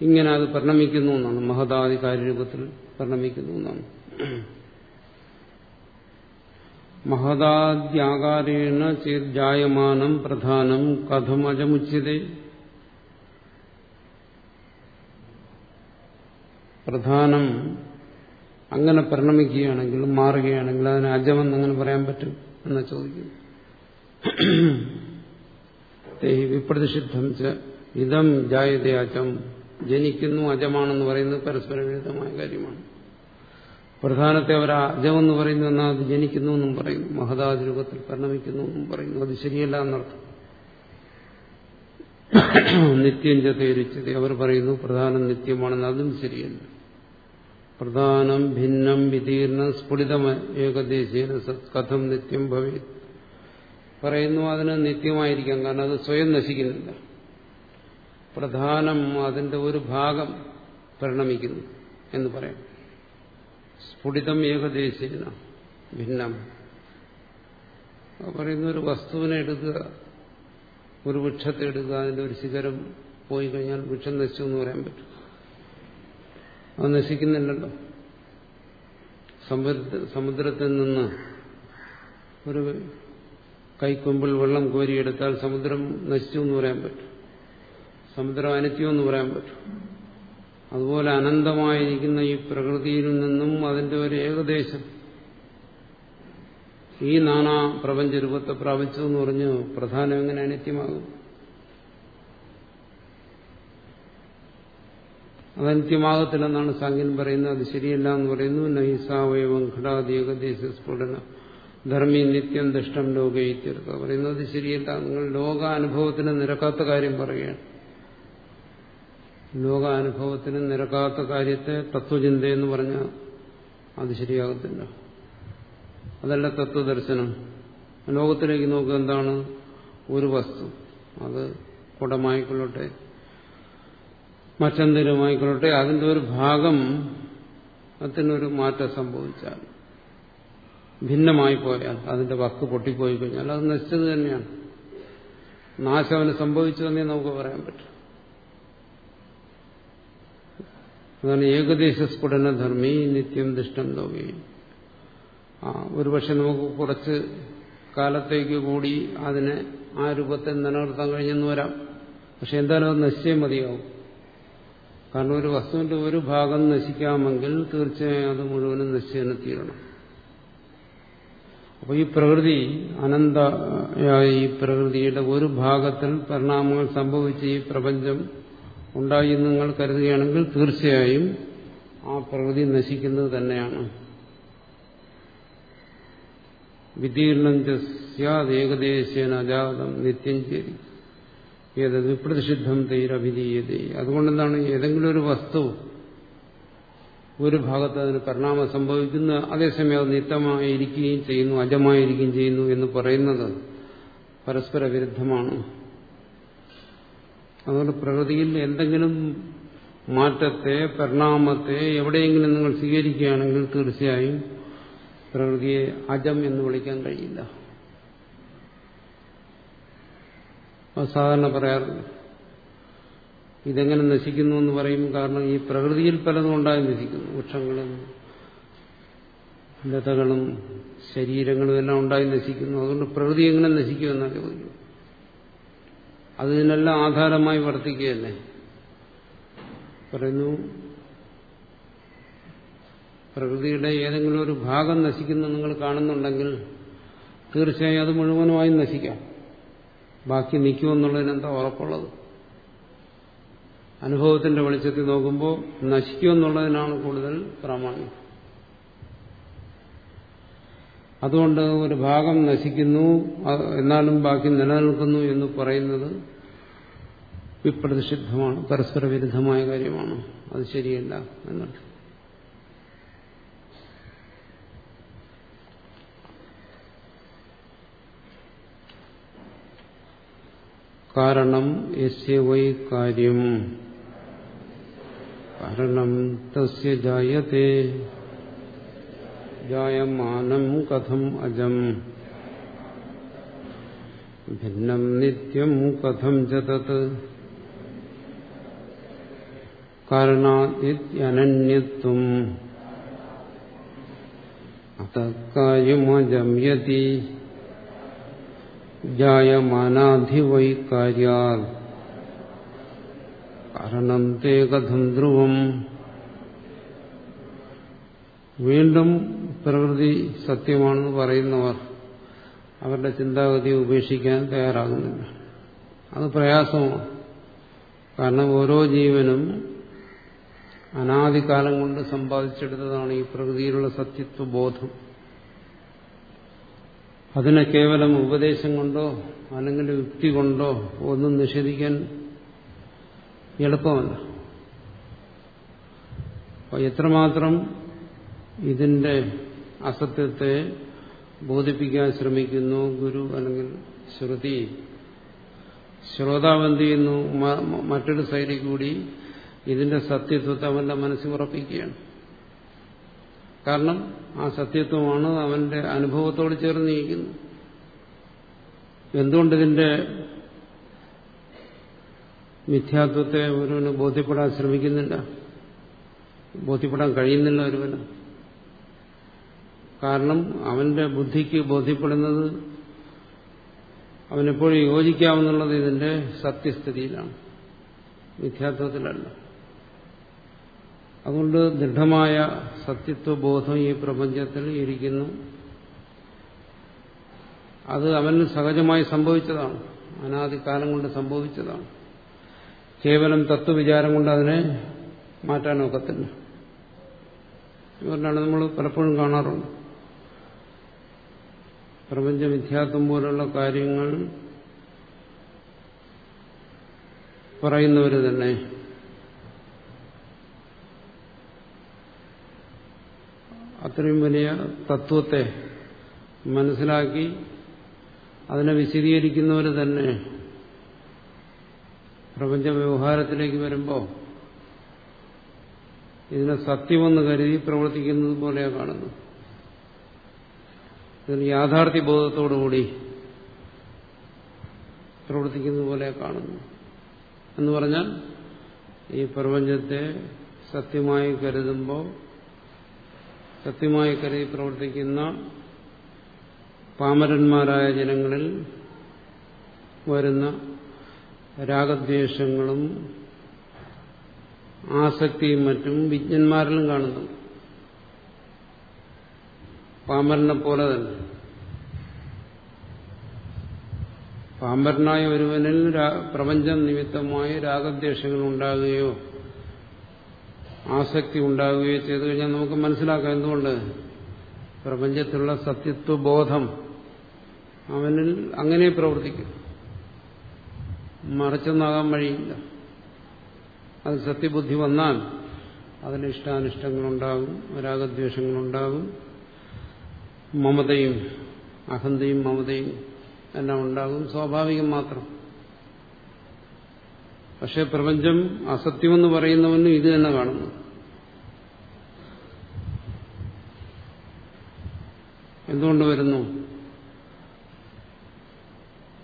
ഇങ്ങനെ അത് പരിണമിക്കുന്നു എന്നാണ്. മഹതാധികാരി രൂപത്തിൽ പരിണമിക്കുന്നു എന്നാണ്. മഹതാദ്യാകാരേണ ചേർജായമാനം പ്രധാനം കഥമജമുച്യത പ്രധാനം അങ്ങനെ പരിണമിക്കുകയാണെങ്കിൽ മാറുകയാണെങ്കിൽ അതിന് അജമെന്ന് അങ്ങനെ പറയാൻ പറ്റും എന്ന് ചോദിക്കുന്നു. വിപ്രതിഷിദ്ധം ഇതം ജായതയാജം ജനിക്കുന്നു അജമാണെന്ന് പറയുന്നത് പരസ്പര വിരുദ്ധമായ കാര്യമാണ്. പ്രധാനത്തെ അവർ അജമെന്ന് പറയുന്നു എന്നാൽ അത് ജനിക്കുന്നു എന്നും പറയുന്നു. മഹതാദ് രൂപത്തിൽ പരിണമിക്കുന്നു എന്നും പറയുന്നു. അത് ശരിയല്ല എന്നർത്ഥം. നിത്യം ചതേരിച്ചത് അവർ പറയുന്നു പ്രധാനം നിത്യമാണെന്ന് അതും ശരിയല്ല. പ്രധാനം ഭിന്നം വിതീർണം സ്ഫുടിതം ഏകദേശീയ കഥം നിത്യം ഭവി പറയുന്നു അതിന് നിത്യമായിരിക്കാം കാരണം അത് സ്വയം നശിക്കുന്നില്ല. പ്രധാനം അതിന്റെ ഒരു ഭാഗം പരിണമിക്കുന്നു എന്ന് പറയാം. സ്ഫുടിതം ഏകദേശീന ഭിന്നം. പറയുന്ന ഒരു വസ്തുവിനെ എടുക്കുക ഒരു വൃക്ഷത്തെ എടുക്കുക അതിന്റെ ഒരു ശിഖരം പോയി കഴിഞ്ഞാൽ വൃക്ഷം നശിച്ചു എന്ന് പറയാൻ പറ്റും. അത് നശിക്കുന്നില്ലല്ലോ. സമുദ്ര സമുദ്രത്തിൽ നിന്ന് ഒരു കൈക്കൊമ്പിൽ വെള്ളം കോരിയെടുത്താൽ സമുദ്രം നശിച്ചു എന്ന് പറയാൻ പറ്റും. സമുദ്രം അനിത്യമെന്ന് പറയാൻ പറ്റും. അതുപോലെ അനന്തമായിരിക്കുന്ന ഈ പ്രകൃതിയിൽ നിന്നും അതിന്റെ ഒരു ഏകദേശം ഈ നാനാ പ്രപഞ്ച രൂപത്തെ പ്രാപിച്ചു എന്ന് പറഞ്ഞു പ്രധാനം എങ്ങനെ അനിത്യമാകും? അതനിത്യമാകത്തില്ലെന്നാണ് സാങ്കൻ പറയുന്നത്. അത് ശരിയല്ല എന്ന് പറയുന്നു. നൈസാവയവം ഏകദേശ സ്ഫുടന ധർമ്മി നിത്യം ദുഷ്ടം ലോകയിത്യർത്ഥ പറയുന്നത് ശരിയല്ല. നിങ്ങൾ ലോകാനുഭവത്തിന് നിരക്കാത്ത കാര്യം പറയുകയാണ്. ലോകാനുഭവത്തിന് നിരക്കാത്ത കാര്യത്തെ തത്വചിന്ത എന്ന് പറഞ്ഞാൽ അത് ശരിയാകത്തില്ല. അതല്ല തത്വദർശനം. ലോകത്തിലേക്ക് നോക്കുക എന്താണ്? ഒരു വസ്തു. അത് കുടമായിക്കൊള്ളട്ടെ മറ്റെന്തെങ്കിലുമായിക്കൊള്ളട്ടെ അതിന്റെ ഒരു ഭാഗം അതിനൊരു മാറ്റം സംഭവിച്ചാൽ ഭിന്നമായി പോയാൽ അതിന്റെ വക്ക് പൊട്ടിപ്പോയി കഴിഞ്ഞാൽ അത് നശിച്ചത് തന്നെയാണ്. നാശം അവന് സംഭവിച്ചതെന്നേ നമുക്ക് പറയാൻ പറ്റും. അതാണ് ഏകദേശ സ്ഫുടനധർമ്മി നിത്യം ദുഷ്ടം ലോകി. ആ ഒരുപക്ഷെ നമുക്ക് കുറച്ച് കാലത്തേക്ക് കൂടി അതിനെ ആ രൂപത്തെ നിലനിർത്താൻ കഴിഞ്ഞെന്ന് വരാം. പക്ഷെ എന്തായാലും അത് നശിച്ചേ മതിയാവും. കാരണം ഒരു വസ്തുവിന്റെ ഒരു ഭാഗം നശിക്കാമെങ്കിൽ തീർച്ചയായും അത് മുഴുവനും നശിച്ചതിന് തീരണം. അപ്പോൾ ഈ പ്രകൃതി അനന്ത ഈ പ്രകൃതിയുടെ ഒരു ഭാഗത്തിൽ പരിണാമങ്ങൾ സംഭവിച്ച് ഈ പ്രപഞ്ചം ഉണ്ടായി എന്ന് നിങ്ങൾ കരുതുകയാണെങ്കിൽ തീർച്ചയായും ആ പ്രകൃതി നശിക്കുന്നത് തന്നെയാണ്. വിദീർണം ഏകദേശേന അജാതം നിത്യം ചേരി. ഏത് വിപ്രതിഷിദ്ധം തൈരഭിധീയത അതുകൊണ്ടെന്താണ് ഏതെങ്കിലും ഒരു വസ്തു ഒരു ഭാഗത്ത് അതിന് പരിണാമം സംഭവിക്കുന്ന അതേസമയം അത് നിത്യമായിരിക്കുകയും ചെയ്യുന്നു അജമായിരിക്കുകയും ചെയ്യുന്നു എന്ന് പറയുന്നത് പരസ്പര വിരുദ്ധമാണ് അതുകൊണ്ട് പ്രകൃതിയിൽ എന്തെങ്കിലും മാറ്റത്തെ പരിണാമത്തെ എവിടെയെങ്കിലും നിങ്ങൾ സ്വീകരിക്കുകയാണെങ്കിൽ തീർച്ചയായും പ്രകൃതിയെ അജം എന്ന് വിളിക്കാൻ കഴിയില്ല. സാധാരണ പറയാറുണ്ട്. ഇതെങ്ങനെ നശിക്കുന്നു എന്ന് പറയും കാരണം ഈ പ്രകൃതിയിൽ പലതും ഉണ്ടായി നശിക്കുന്നു. വൃക്ഷങ്ങളും ലതകളും ശരീരങ്ങളും എല്ലാം ഉണ്ടായി നശിക്കുന്നു. അതുകൊണ്ട് പ്രകൃതി എങ്ങനെ നശിക്കുമെന്നാണ് ചോദിക്കും. അതിനെല്ലാം ആധാരമായി വർത്തിക്കുകയല്ലേ? പറയുന്നു പ്രകൃതിയുടെ ഏതെങ്കിലും ഒരു ഭാഗം നശിക്കുന്ന നിങ്ങൾ കാണുന്നുണ്ടെങ്കിൽ തീർച്ചയായും അത് മുഴുവനുമായും നശിക്കാം. ബാക്കി നിൽക്കുമെന്നുള്ളതിനെന്താ ഉറപ്പുള്ളത്? അനുഭവത്തിന്റെ വെളിച്ചത്തിൽ നോക്കുമ്പോൾ നശിക്കുമെന്നുള്ളതിനാണ് കൂടുതൽ പ്രാമാണ്യം അതുകൊണ്ട് ഒരു ഭാഗം നശിക്കുന്നു എന്നാലും ബാക്കി നിലനിൽക്കുന്നു എന്ന് പറയുന്നത് വിപ്രതിഷിദ്ധമാണ് പരസ്പര വിരുദ്ധമായ കാര്യമാണ്. അത് ശരിയല്ല എന്നുള്ളത് കാരണം യസ്യ വൈ കാര്യം. കാരണം തസ്യ ജായത്തെ. ജായമാനം കഥം അജം ഭിന്നം നിത്യം കഥം ച തത് കാരണാദിത്യനന്യത്വം അതക്കാര്യമജം യതി ജായമാനാധിവൈകാര്യാ കാരണം തേ കഥം ധ്രുവം വീണ്ടും പ്രകൃതി സത്യമാണെന്ന് പറയുന്നവർ അവരുടെ ചിന്താഗതി ഉപേക്ഷിക്കാൻ തയ്യാറാകുന്നില്ല. അത് പ്രയാസമാണ്. കാരണം ഓരോ ജീവനും അനാദികാലം കൊണ്ട് സമ്പാദിച്ചെടുത്തതാണ് ഈ പ്രകൃതിയിലുള്ള സത്യത്വ ബോധം. അതിനെ കേവലം ഉപദേശം കൊണ്ടോ അല്ലെങ്കിൽ യുക്തി കൊണ്ടോ ഒന്നും നിഷേധിക്കാൻ എളുപ്പമല്ല. അപ്പോൾ എത്രമാത്രം ഇതിന്റെ അസത്യത്തെ ബോധിപ്പിക്കാൻ ശ്രമിക്കുന്നു ഗുരു അല്ലെങ്കിൽ ശ്രുതി. ശ്രോതാവ് എന്ത് ചെയ്യുന്നു? മറ്റൊരു സൈഡിൽ കൂടി ഇതിന്റെ സത്യത്വത്തെ അവന്റെ മനസ്സിൽ ഉറപ്പിക്കുകയാണ്. കാരണം ആ സത്യത്വമാണ് അവന്റെ അനുഭവത്തോട് ചേർന്നിരിക്കുന്നു എന്തുകൊണ്ട് ഇതിന്റെ മിഥ്യാത്വത്തെ ഒരുവന് ബോധ്യപ്പെടാൻ ശ്രമിക്കുന്നില്ല? ബോധ്യപ്പെടാൻ കഴിയുന്നില്ല ഒരുവന്. കാരണം അവന്റെ ബുദ്ധിക്ക് ബോധ്യപ്പെടുന്നത് അവനെപ്പോഴും യോജിക്കാമെന്നുള്ളത് ഇതിന്റെ സത്യസ്ഥിതിയിലാണ്. മിഥ്യാത്വത്തിലല്ല. അതുകൊണ്ട് ദൃഢമായ സത്യത്വബോധം ഈ പ്രപഞ്ചത്തിൽ ഇരിക്കുന്നു. അത് അവന് സഹജമായി സംഭവിച്ചതാണ്. അനാദികാലം കൊണ്ട് സംഭവിച്ചതാണ്. കേവലം തത്വവിചാരം കൊണ്ട് അതിനെ മാറ്റാനൊക്കത്തില്ല ഇവരിലാണ് നമ്മൾ പലപ്പോഴും കാണാറുണ്ട്. പ്രപഞ്ച മിഥ്യാത്വം പോലുള്ള കാര്യങ്ങൾ പറയുന്നവർ തന്നെ. അത്രയും വലിയ തത്വത്തെ മനസ്സിലാക്കി അതിനെ വിശദീകരിക്കുന്നവർ തന്നെ. പ്രപഞ്ച വ്യവഹാരത്തിലേക്ക് വരുമ്പോൾ ഇതിനെ സത്യമെന്ന് കരുതി പ്രവർത്തിക്കുന്നത് പോലെയാണ് കാണുന്നത്. യാഥാർത്ഥ്യ ബോധത്തോടുകൂടി പ്രവർത്തിക്കുന്നത് പോലെ കാണുന്നു. എന്ന് പറഞ്ഞാൽ ഈ പ്രപഞ്ചത്തെ സത്യമായി കരുതുമ്പോൾ സത്യമായി കരുതി പ്രവർത്തിക്കുന്ന പാമരന്മാരായ ജനങ്ങളിൽ വരുന്ന രാഗദ്വേഷങ്ങളും ആസക്തിയും മറ്റും വിജ്ഞന്മാരിലും കാണുന്നു. പാമ്പരനെ പോലെ തന്നെ. പാമ്പരനായ ഒരുവനിൽ പ്രപഞ്ചം നിമിത്തമായി രാഗദ്വേഷങ്ങൾ ഉണ്ടാകുകയോ ആസക്തി ഉണ്ടാകുകയോ ചെയ്തു കഴിഞ്ഞാൽ നമുക്ക് മനസ്സിലാക്കാം എന്തുകൊണ്ട്? പ്രപഞ്ചത്തിലുള്ള സത്യത്വബോധം അവനിൽ അങ്ങനെ പ്രവർത്തിക്കും. മറച്ചൊന്നാകാൻ വഴിയില്ല. അത് സത്യബുദ്ധി വന്നാൽ അതിന് ഇഷ്ടാനിഷ്ടങ്ങളുണ്ടാകും രാഗദ്വേഷങ്ങളുണ്ടാകും. മമതയും അഹന്തയും മമതയും എല്ലാം ഉണ്ടാകും. സ്വാഭാവികം മാത്രം. പക്ഷെ പ്രപഞ്ചം അസത്യമെന്ന് പറയുന്നവനും ഇത് തന്നെ കാണുന്നു. എന്തുകൊണ്ട് വരുന്നു?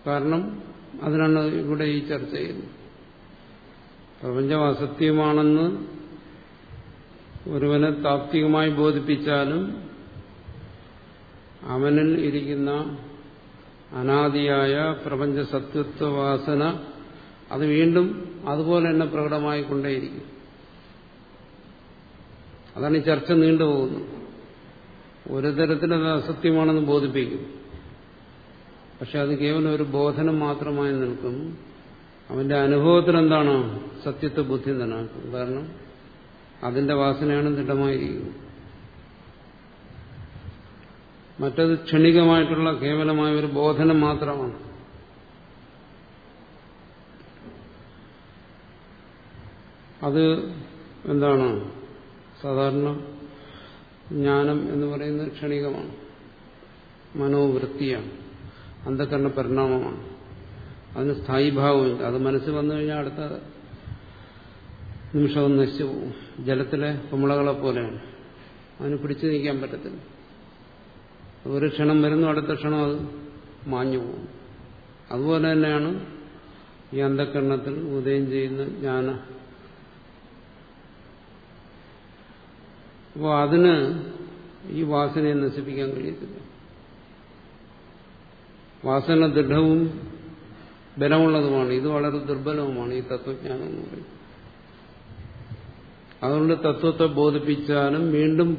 കാരണം അതിനാണ് ഇവിടെ ഈ ചർച്ച ചെയ്യുന്നത്. പ്രപഞ്ചം അസത്യമാണെന്ന് ഒരുവനെ താപ്തികമായി ബോധിപ്പിച്ചാലും അവനിൽ ഇരിക്കുന്ന അനാദിയായ പ്രപഞ്ച സത്യത്വവാസന അത് വീണ്ടും അതുപോലെ തന്നെ പ്രകടമായിക്കൊണ്ടേയിരിക്കും. അതാണ് ഈ ചർച്ച നീണ്ടുപോകുന്നത് ഒരു തരത്തിലത് അസത്യമാണെന്ന് ബോധിപ്പിക്കും. പക്ഷെ അത് കേവലം ഒരു ബോധനം മാത്രമായി നിൽക്കും. അവന്റെ അനുഭവത്തിൽ എന്താണ് സത്യത്വ ബുദ്ധി നിലനിൽക്കും കാരണം അതിന്റെ വാസനയാണ് ദൃഢമായിരിക്കുന്നത്. മറ്റത് ക്ഷണികമായിട്ടുള്ള കേവലമായ ഒരു ബോധനം മാത്രമാണ്. അത് എന്താണ്? സാധാരണ ജ്ഞാനം എന്ന് പറയുന്നത് ക്ഷണികമാണ്. മനോവൃത്തിയാണ്. അന്ധകരണ പരിണാമമാണ്. അതിന് സ്ഥായിഭാവമില്ല. അത് മനസ്സിൽ വന്നു കഴിഞ്ഞാൽ അടുത്ത നിമിഷം നശിച്ചു പോകും. ജലത്തിലെ കുമ്പളകളെ പോലെയാണ് അതിന് പിടിച്ചു നീക്കാൻ പറ്റത്തില്ല. ഒരു ക്ഷണം വരുന്നു അടുത്ത ക്ഷണം അത് മാഞ്ഞു പോകും അതുപോലെ തന്നെയാണ് ഈ അന്ധകരണത്തിൽ ഉദയം ചെയ്യുന്ന ജ്ഞാന. അപ്പോൾ അതിന് ഈ വാസനയെ നശിപ്പിക്കാൻ കഴിയത്തില്ല. വാസന ദൃഢവും ബലമുള്ളതുമാണ്. ഇത് വളരെ ദുർബലവുമാണ് ഈ തത്വജ്ഞാനം എന്ന് പറയുന്നത്. അതുകൊണ്ട് തത്വത്തെ ബോധിപ്പിച്ചാലും വീണ്ടും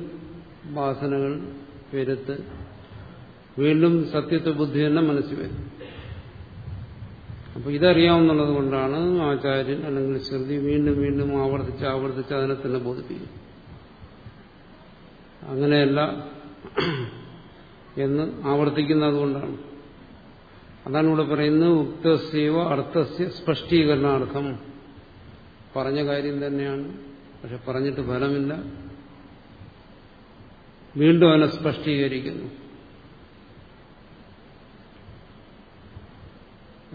വാസനകൾ പെരുത്ത് വീണ്ടും സത്യത്വ ബുദ്ധി തന്നെ മനസ്സിൽ വരും. അപ്പൊ ഇതറിയാവുന്നുള്ളത് കൊണ്ടാണ് ആചാര്യൻ അല്ലെങ്കിൽ ശ്രുതി വീണ്ടും വീണ്ടും ആവർത്തിച്ച് ആവർത്തിച്ച് അതിനെ തന്നെ ബോധിപ്പിക്കും. അങ്ങനെയല്ല എന്ന് ആവർത്തിക്കുന്നത് കൊണ്ടാണ്. അതാണ് ഇവിടെ പറയുന്നത് ഉക്തസ്യവ അർത്ഥസ്യ സ്പഷ്ടീകരണാർത്ഥം. പറഞ്ഞ കാര്യം തന്നെയാണ്. പക്ഷെ പറഞ്ഞിട്ട് ഫലമില്ല. വീണ്ടും അവനെ സ്പഷ്ടീകരിക്കുന്നു.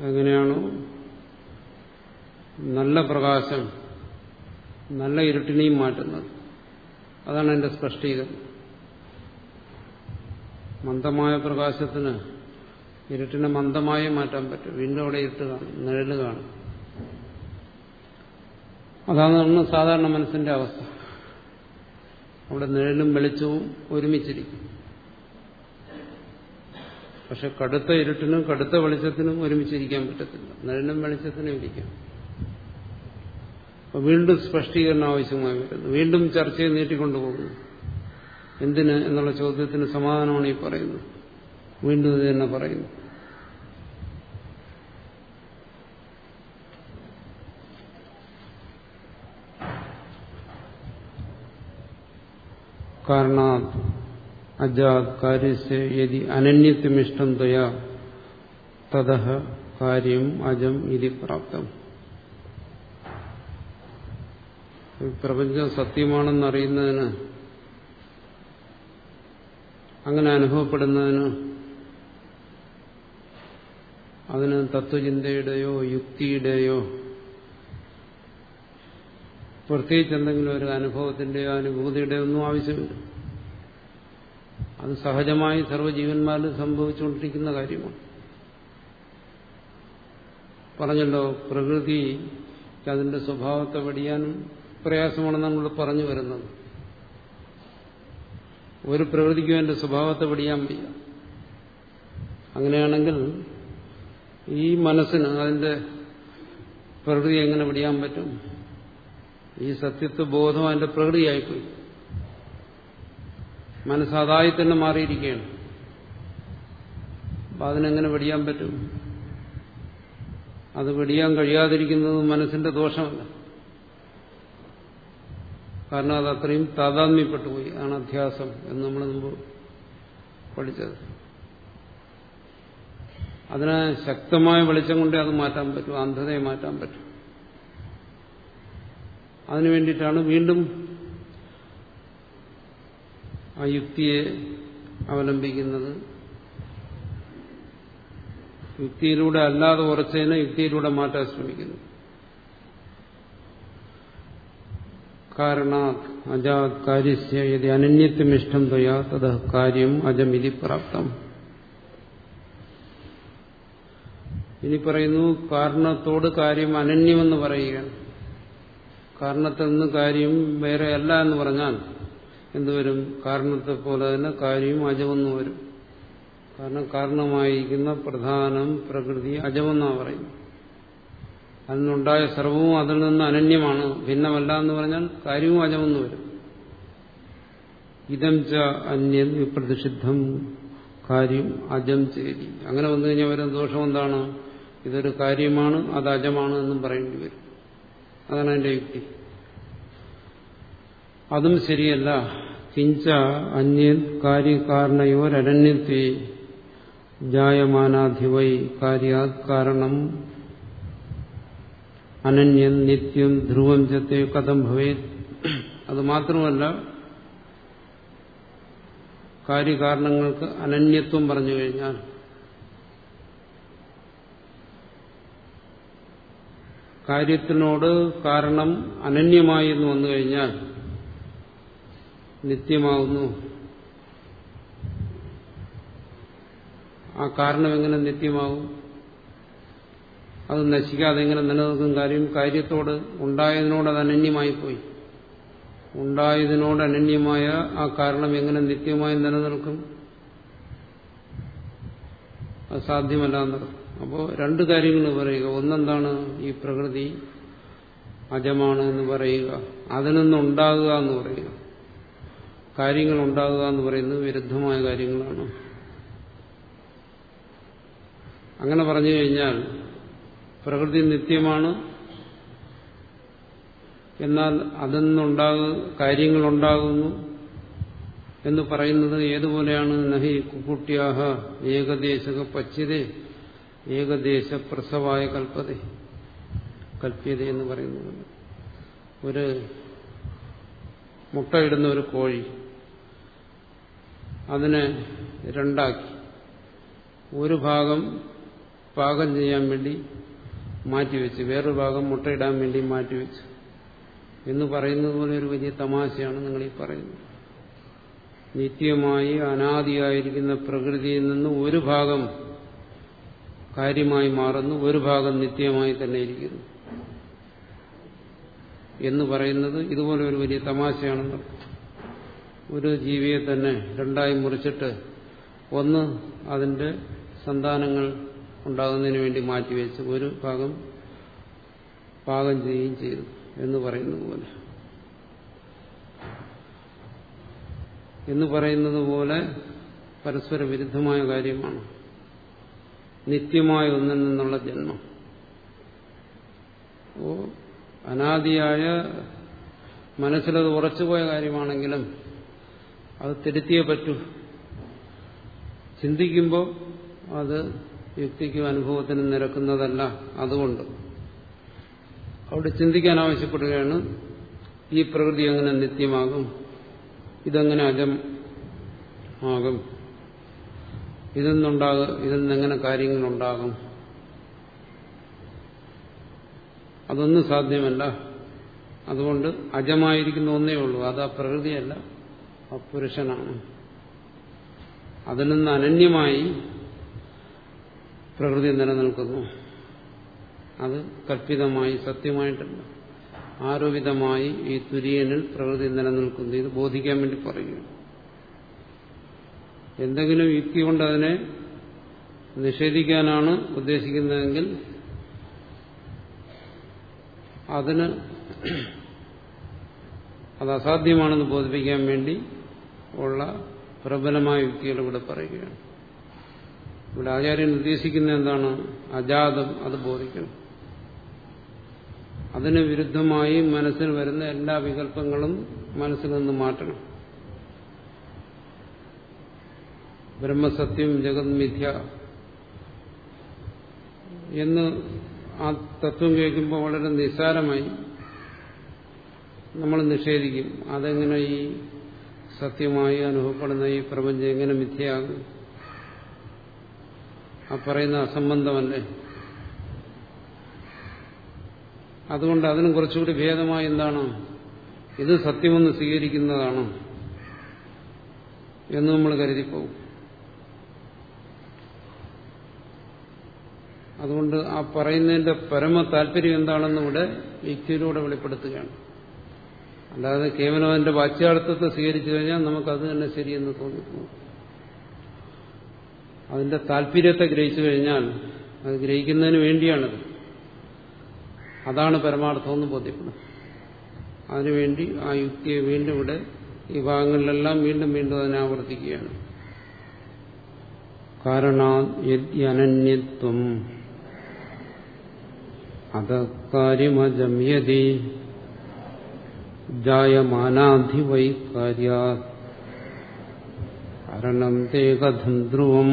എങ്ങനെയാണോ? നല്ല പ്രകാശം നല്ല ഇരുട്ടിനെയും മാറ്റുന്നത്. അതാണ് എന്റെ സ്പഷ്ടീകരണം മന്ദമായ പ്രകാശത്തിന് ഇരുട്ടിനെ മന്ദമായി മാറ്റാൻ പറ്റും. വീണ്ടും അവിടെ ഇരുട്ട് കാണും നിഴൽ കാണും. അതാണ് സാധാരണ മനസ്സിന്റെ അവസ്ഥ. അവിടെ നിഴലും വെളിച്ചവും ഒരുമിച്ചിരിക്കും. പക്ഷെ കടുത്ത ഇരുട്ടിനും കടുത്ത വെളിച്ചത്തിനും ഒരുമിച്ചിരിക്കാൻ പറ്റത്തില്ല. നിഴലും വെളിച്ചത്തിനും ഇരിക്കാം. വീണ്ടും സ്പഷ്ടീകരണം ആവശ്യമായി വരുന്നു. വീണ്ടും ചർച്ചയെ നീട്ടിക്കൊണ്ടുപോകുന്നു. എന്തിന് എന്നുള്ള ചോദ്യത്തിന് സമാധാനമാണ് ഈ പറയുന്നത്. വീണ്ടും ഇത് തന്നെ പറയുന്നു. കാരണാത് അജാത് അനന്യത്വമിഷ്ടം ത്വയാ തത കാര്യം അജം ഇതി പ്രാപ്തം. പ്രപഞ്ചം സത്യമാണെന്നറിയുന്നതിന് അങ്ങനെ അനുഭവപ്പെടുന്നതിന് അതിന് തത്വചിന്തയുടെയോ യുക്തിയുടെയോ പ്രത്യേകിച്ച് എന്തെങ്കിലും ഒരു അനുഭവത്തിന്റെയോ അനുഭൂതിയുടെയോ ഒന്നും ആവശ്യമില്ല. അത് സഹജമായി സർവജീവന്മാരിൽ സംഭവിച്ചുകൊണ്ടിരിക്കുന്ന കാര്യമാണ്. പറഞ്ഞല്ലോ പ്രകൃതി അതിന്റെ സ്വഭാവത്തെ വെടിയാനും പ്രയാസമാണെന്ന് നമ്മൾ പറഞ്ഞു വരുന്നത്. ഒരു പ്രകൃതിക്കും അതിന്റെ സ്വഭാവത്തെ വെടിയാൻ വയ്യ. അങ്ങനെയാണെങ്കിൽ ഈ മനസ്സിന് അതിന്റെ പ്രകൃതി എങ്ങനെ വെടിയാൻ പറ്റും? ഈ സത്യത്വ ബോധം അതിന്റെ പ്രകൃതിയായിപ്പോയി. മനസ്സതായി തന്നെ മാറിയിരിക്കുകയാണ്. അപ്പൊ അതിനെങ്ങനെ വെടിയാൻ പറ്റും? അത് വെടിയാൻ കഴിയാതിരിക്കുന്നത് മനസ്സിന്റെ ദോഷമല്ല. കാരണം അത് അത്രയും താതാത്മ്യപ്പെട്ടു പോയി ആണ് അധ്യാസം എന്ന് നമ്മൾ മുമ്പ് പഠിച്ചത്. അതിനെ ശക്തമായ വെളിച്ചം കൊണ്ടേ അത് മാറ്റാൻ പറ്റും അന്ധതയെ മാറ്റാൻ പറ്റും. അതിനു വേണ്ടിയിട്ടാണ് വീണ്ടും ആ യുക്തിയെ അവലംബിക്കുന്നത്. യുക്തിയിലൂടെ അല്ലാതെ ഉറച്ചതിനെ യുക്തിയിലൂടെ മാറ്റാൻ ശ്രമിക്കുന്നു. കാരണാത് അജാ കാര്യസ്യ യതി അനന്യത്വമിഷ്ടം ത്വയാ തത് കാര്യം അജമിതി പ്രാപ്തം. ഇനി പറയുന്നു കാരണത്തോട് കാര്യം അനന്യമെന്ന് പറയുകയാണ്. കാരണത്തിൽ നിന്ന് കാര്യം വേറെ അല്ല എന്ന് പറഞ്ഞാൽ എന്തുവരും കാരണത്തെ പോലെ തന്നെ കാര്യവും അജമെന്ന് വരും. കാരണം കാരണമായിരിക്കുന്ന പ്രധാനം പ്രകൃതി അജമെന്നാണ് പറയുന്നത്. അതിനുണ്ടായ സർവവും അതിൽ നിന്ന് അനന്യമാണ്. ഭിന്നമല്ല എന്ന് പറഞ്ഞാൽ കാര്യവും അജമെന്ന് വരും. ഇതം ച അന്യൻ വിപ്രതിഷിദ്ധം കാര്യം അജം ചേരി. അങ്ങനെ വന്നു കഴിഞ്ഞാൽ വരുന്ന ദോഷം എന്താണ്? ഇതൊരു കാര്യമാണ് അത് അജമാണ് എന്നും പറയേണ്ടി വരും. അതാണ് എന്റെ യുക്തി. അതും ശരിയല്ല. കിഞ്ച അന്യൻ കാര്യകാരണയോരന്യത്തെ ജായമാനാധിവൈ കാര്യാത് കാരണം അനന്യൻ നിത്യം ധ്രുവം ചത്തെ കഥം ഭവേത്. അത് മാത്രമല്ല കാര്യകാരണങ്ങൾക്ക് അനന്യത്വം പറഞ്ഞു കഴിഞ്ഞാൽ കാര്യത്തിനോട് കാരണം അനന്യമായി എന്ന് വന്നു കഴിഞ്ഞാൽ നിത്യമാകുന്നു ആ കാരണം എങ്ങനെ നിത്യമാകും അത് നശിക്കാതെ എങ്ങനെ നിലനിൽക്കും കാര്യം കാര്യത്തോട് ഉണ്ടായതിനോട് അത് അനന്യമായി പോയി ഉണ്ടായതിനോട് അനന്യമായ ആ കാരണം എങ്ങനെ നിത്യമായി നിലനിൽക്കും? അത് സാധ്യമല്ല എന്നർത്ഥം അപ്പോൾ രണ്ട് കാര്യങ്ങൾ പറയുക. ഒന്നെന്താണ് ഈ പ്രകൃതി അജമാണ് എന്ന് പറയുക. അതിൽ നിന്നുണ്ടാകുക എന്ന് പറയുക. കാര്യങ്ങൾ ഉണ്ടാകുക എന്ന് പറയുന്നത് വിരുദ്ധമായ കാര്യങ്ങളാണ്. അങ്ങനെ പറഞ്ഞു കഴിഞ്ഞാൽ പ്രകൃതി നിത്യമാണ്. എന്നാൽ അതിൽ നിന്നുണ്ടാകു കാര്യങ്ങളുണ്ടാകുന്നു എന്ന് പറയുന്നത് ഏതുപോലെയാണ്? നഹി കുക്കുട്ടിയാഹ ഏകദേശക പച്യതേ ഏകദേശ പ്രസവായ കൽപ്പത കൽപ്യത എന്ന് പറയുന്നത്. ഒരു മുട്ടയിടുന്ന ഒരു കോഴി. അതിനെ രണ്ടാക്കി. ഒരു ഭാഗം പാകം ചെയ്യാൻ വേണ്ടി മാറ്റിവെച്ച് വേറൊരു ഭാഗം മുട്ടയിടാൻ വേണ്ടി മാറ്റിവെച്ചു. എന്ന് പറയുന്നത് പോലെ ഒരു വലിയ തമാശയാണ് നിങ്ങൾ ഈ പറയുന്നത്. നിത്യമായി അനാദിയായിരിക്കുന്ന പ്രകൃതിയിൽ നിന്ന് ഒരു ഭാഗം കാര്യമായി മാറുന്നു ഒരു ഭാഗം നിത്യമായി തന്നെ ഇരിക്കുന്നു. എന്ന് പറയുന്നത് ഇതുപോലെ ഒരു വലിയ തമാശയാണെന്ന്. ഒരു ജീവിയെ തന്നെ രണ്ടായി മുറിച്ചിട്ട് ഒന്ന് അതിന്റെ സന്താനങ്ങൾ ഉണ്ടാകുന്നതിന് വേണ്ടി മാറ്റിവെച്ച് ഒരു ഭാഗം പാകം ചെയ്യുകയും ചെയ്തു എന്ന് പറയുന്നത് പോലെ. എന്ന് പറയുന്നത് പോലെ പരസ്പര വിരുദ്ധമായ കാര്യമാണ്. നിത്യമായ ഒന്നിൽ നിന്നുള്ള ജന്മം. അനാദിയായ മനസ്സിലത് ഉറച്ചുപോയ കാര്യമാണെങ്കിലും അത് തിരുത്തിയേ പറ്റൂ. ചിന്തിക്കുമ്പോൾ അത് യുക്തിക്കും അനുഭവത്തിനും നിരക്കുന്നതല്ല അതുകൊണ്ട്. അവിടെ ചിന്തിക്കാൻ ആവശ്യപ്പെടുകയാണ് ഈ പ്രകൃതി എങ്ങനെ നിത്യമാകും ഇതെങ്ങനെ അജം ആകും ഇതിൽ നിന്നെങ്ങനെ കാര്യങ്ങളുണ്ടാകും. അതൊന്നും സാധ്യമല്ല. അതുകൊണ്ട് അജമായിരിക്കുന്ന ഒന്നേ ഉള്ളൂ. അത് ആ പ്രകൃതിയല്ല ആ പുരുഷനാണ്. അതിൽ നിന്ന് അനന്യമായി പ്രകൃതി നിലനിൽക്കുന്നു. അത് കൽപ്പിതമായി സത്യമായിട്ടുണ്ട് ആരോപിതമായി ഈ തുര്യനിൽ പ്രകൃതി നിലനിൽക്കുന്നു. ഇത് ബോധിക്കാൻ വേണ്ടി പറയുകയാണ് എന്തെങ്കിലും യുക്തി കൊണ്ട് അതിനെ നിഷേധിക്കാനാണ് ഉദ്ദേശിക്കുന്നതെങ്കിൽ അതിന് അത് അസാധ്യമാണെന്ന് ബോധിപ്പിക്കാൻ വേണ്ടി ഉള്ള പ്രബലമായ യുക്തികൾ ഇവിടെ പറയുകയാണ്. ഇവിടെ ആചാര്യൻ ഉദ്ദേശിക്കുന്ന എന്താണ്? അജാതം അത് ബോധിക്കണം. അതിന് വിരുദ്ധമായി മനസ്സിൽ വരുന്ന എല്ലാ വികല്പങ്ങളും മനസ്സിൽ നിന്ന് മാറ്റണം. ബ്രഹ്മസത്യം ജഗത് മിഥ്യ എന്ന് ആ തത്വം കേൾക്കുമ്പോൾ വളരെ നിസ്സാരമായി നമ്മൾ നിഷേധിക്കും. അതെങ്ങനെ ഈ സത്യമായി അനുഭവപ്പെടുന്ന ഈ പ്രപഞ്ചം എങ്ങനെ മിഥ്യയാകും? ആ പറയുന്ന അസംബന്ധമല്ലേ? അതുകൊണ്ട് അതിനും കുറച്ചുകൂടി ഭേദമായി എന്താണ്? ഇത് സത്യമെന്ന് സ്വീകരിക്കുന്നതാണ് എന്ന് നമ്മൾ കരുതിപ്പോകും. അതുകൊണ്ട് ആ പറയുന്നതിന്റെ പരമ താല്പര്യം എന്താണെന്ന് ഇവിടെ വ്യക്തിയിലൂടെ വെളിപ്പെടുത്തുകയാണ്. അല്ലാതെ കേവലം അതിന്റെ വാച്യാർത്ഥത്തെ സ്വീകരിച്ചു കഴിഞ്ഞാൽ നമുക്കത് തന്നെ ശരിയെന്ന് തോന്നിക്കുന്നു അതിന്റെ താല്പര്യത്തെ ഗ്രഹിച്ചു കഴിഞ്ഞാൽ അത് ഗ്രഹിക്കുന്നതിന് വേണ്ടിയാണത്. അതാണ് പരമാർത്ഥമെന്ന് ബോധ്യപ്പെടും. അതിനുവേണ്ടി ആ യുക്തിയെ വീണ്ടും ഇവിടെ ഈ ഭാഗങ്ങളിലെല്ലാം വീണ്ടും വീണ്ടും അതിനെ ആവർത്തിക്കുകയാണ്. കാരണാന്യത്വം അതകാര്യമജമ്യതി. ജായമാനാധിവൈ കാര്യാ കാരണം തേ കഥം ധ്രുവം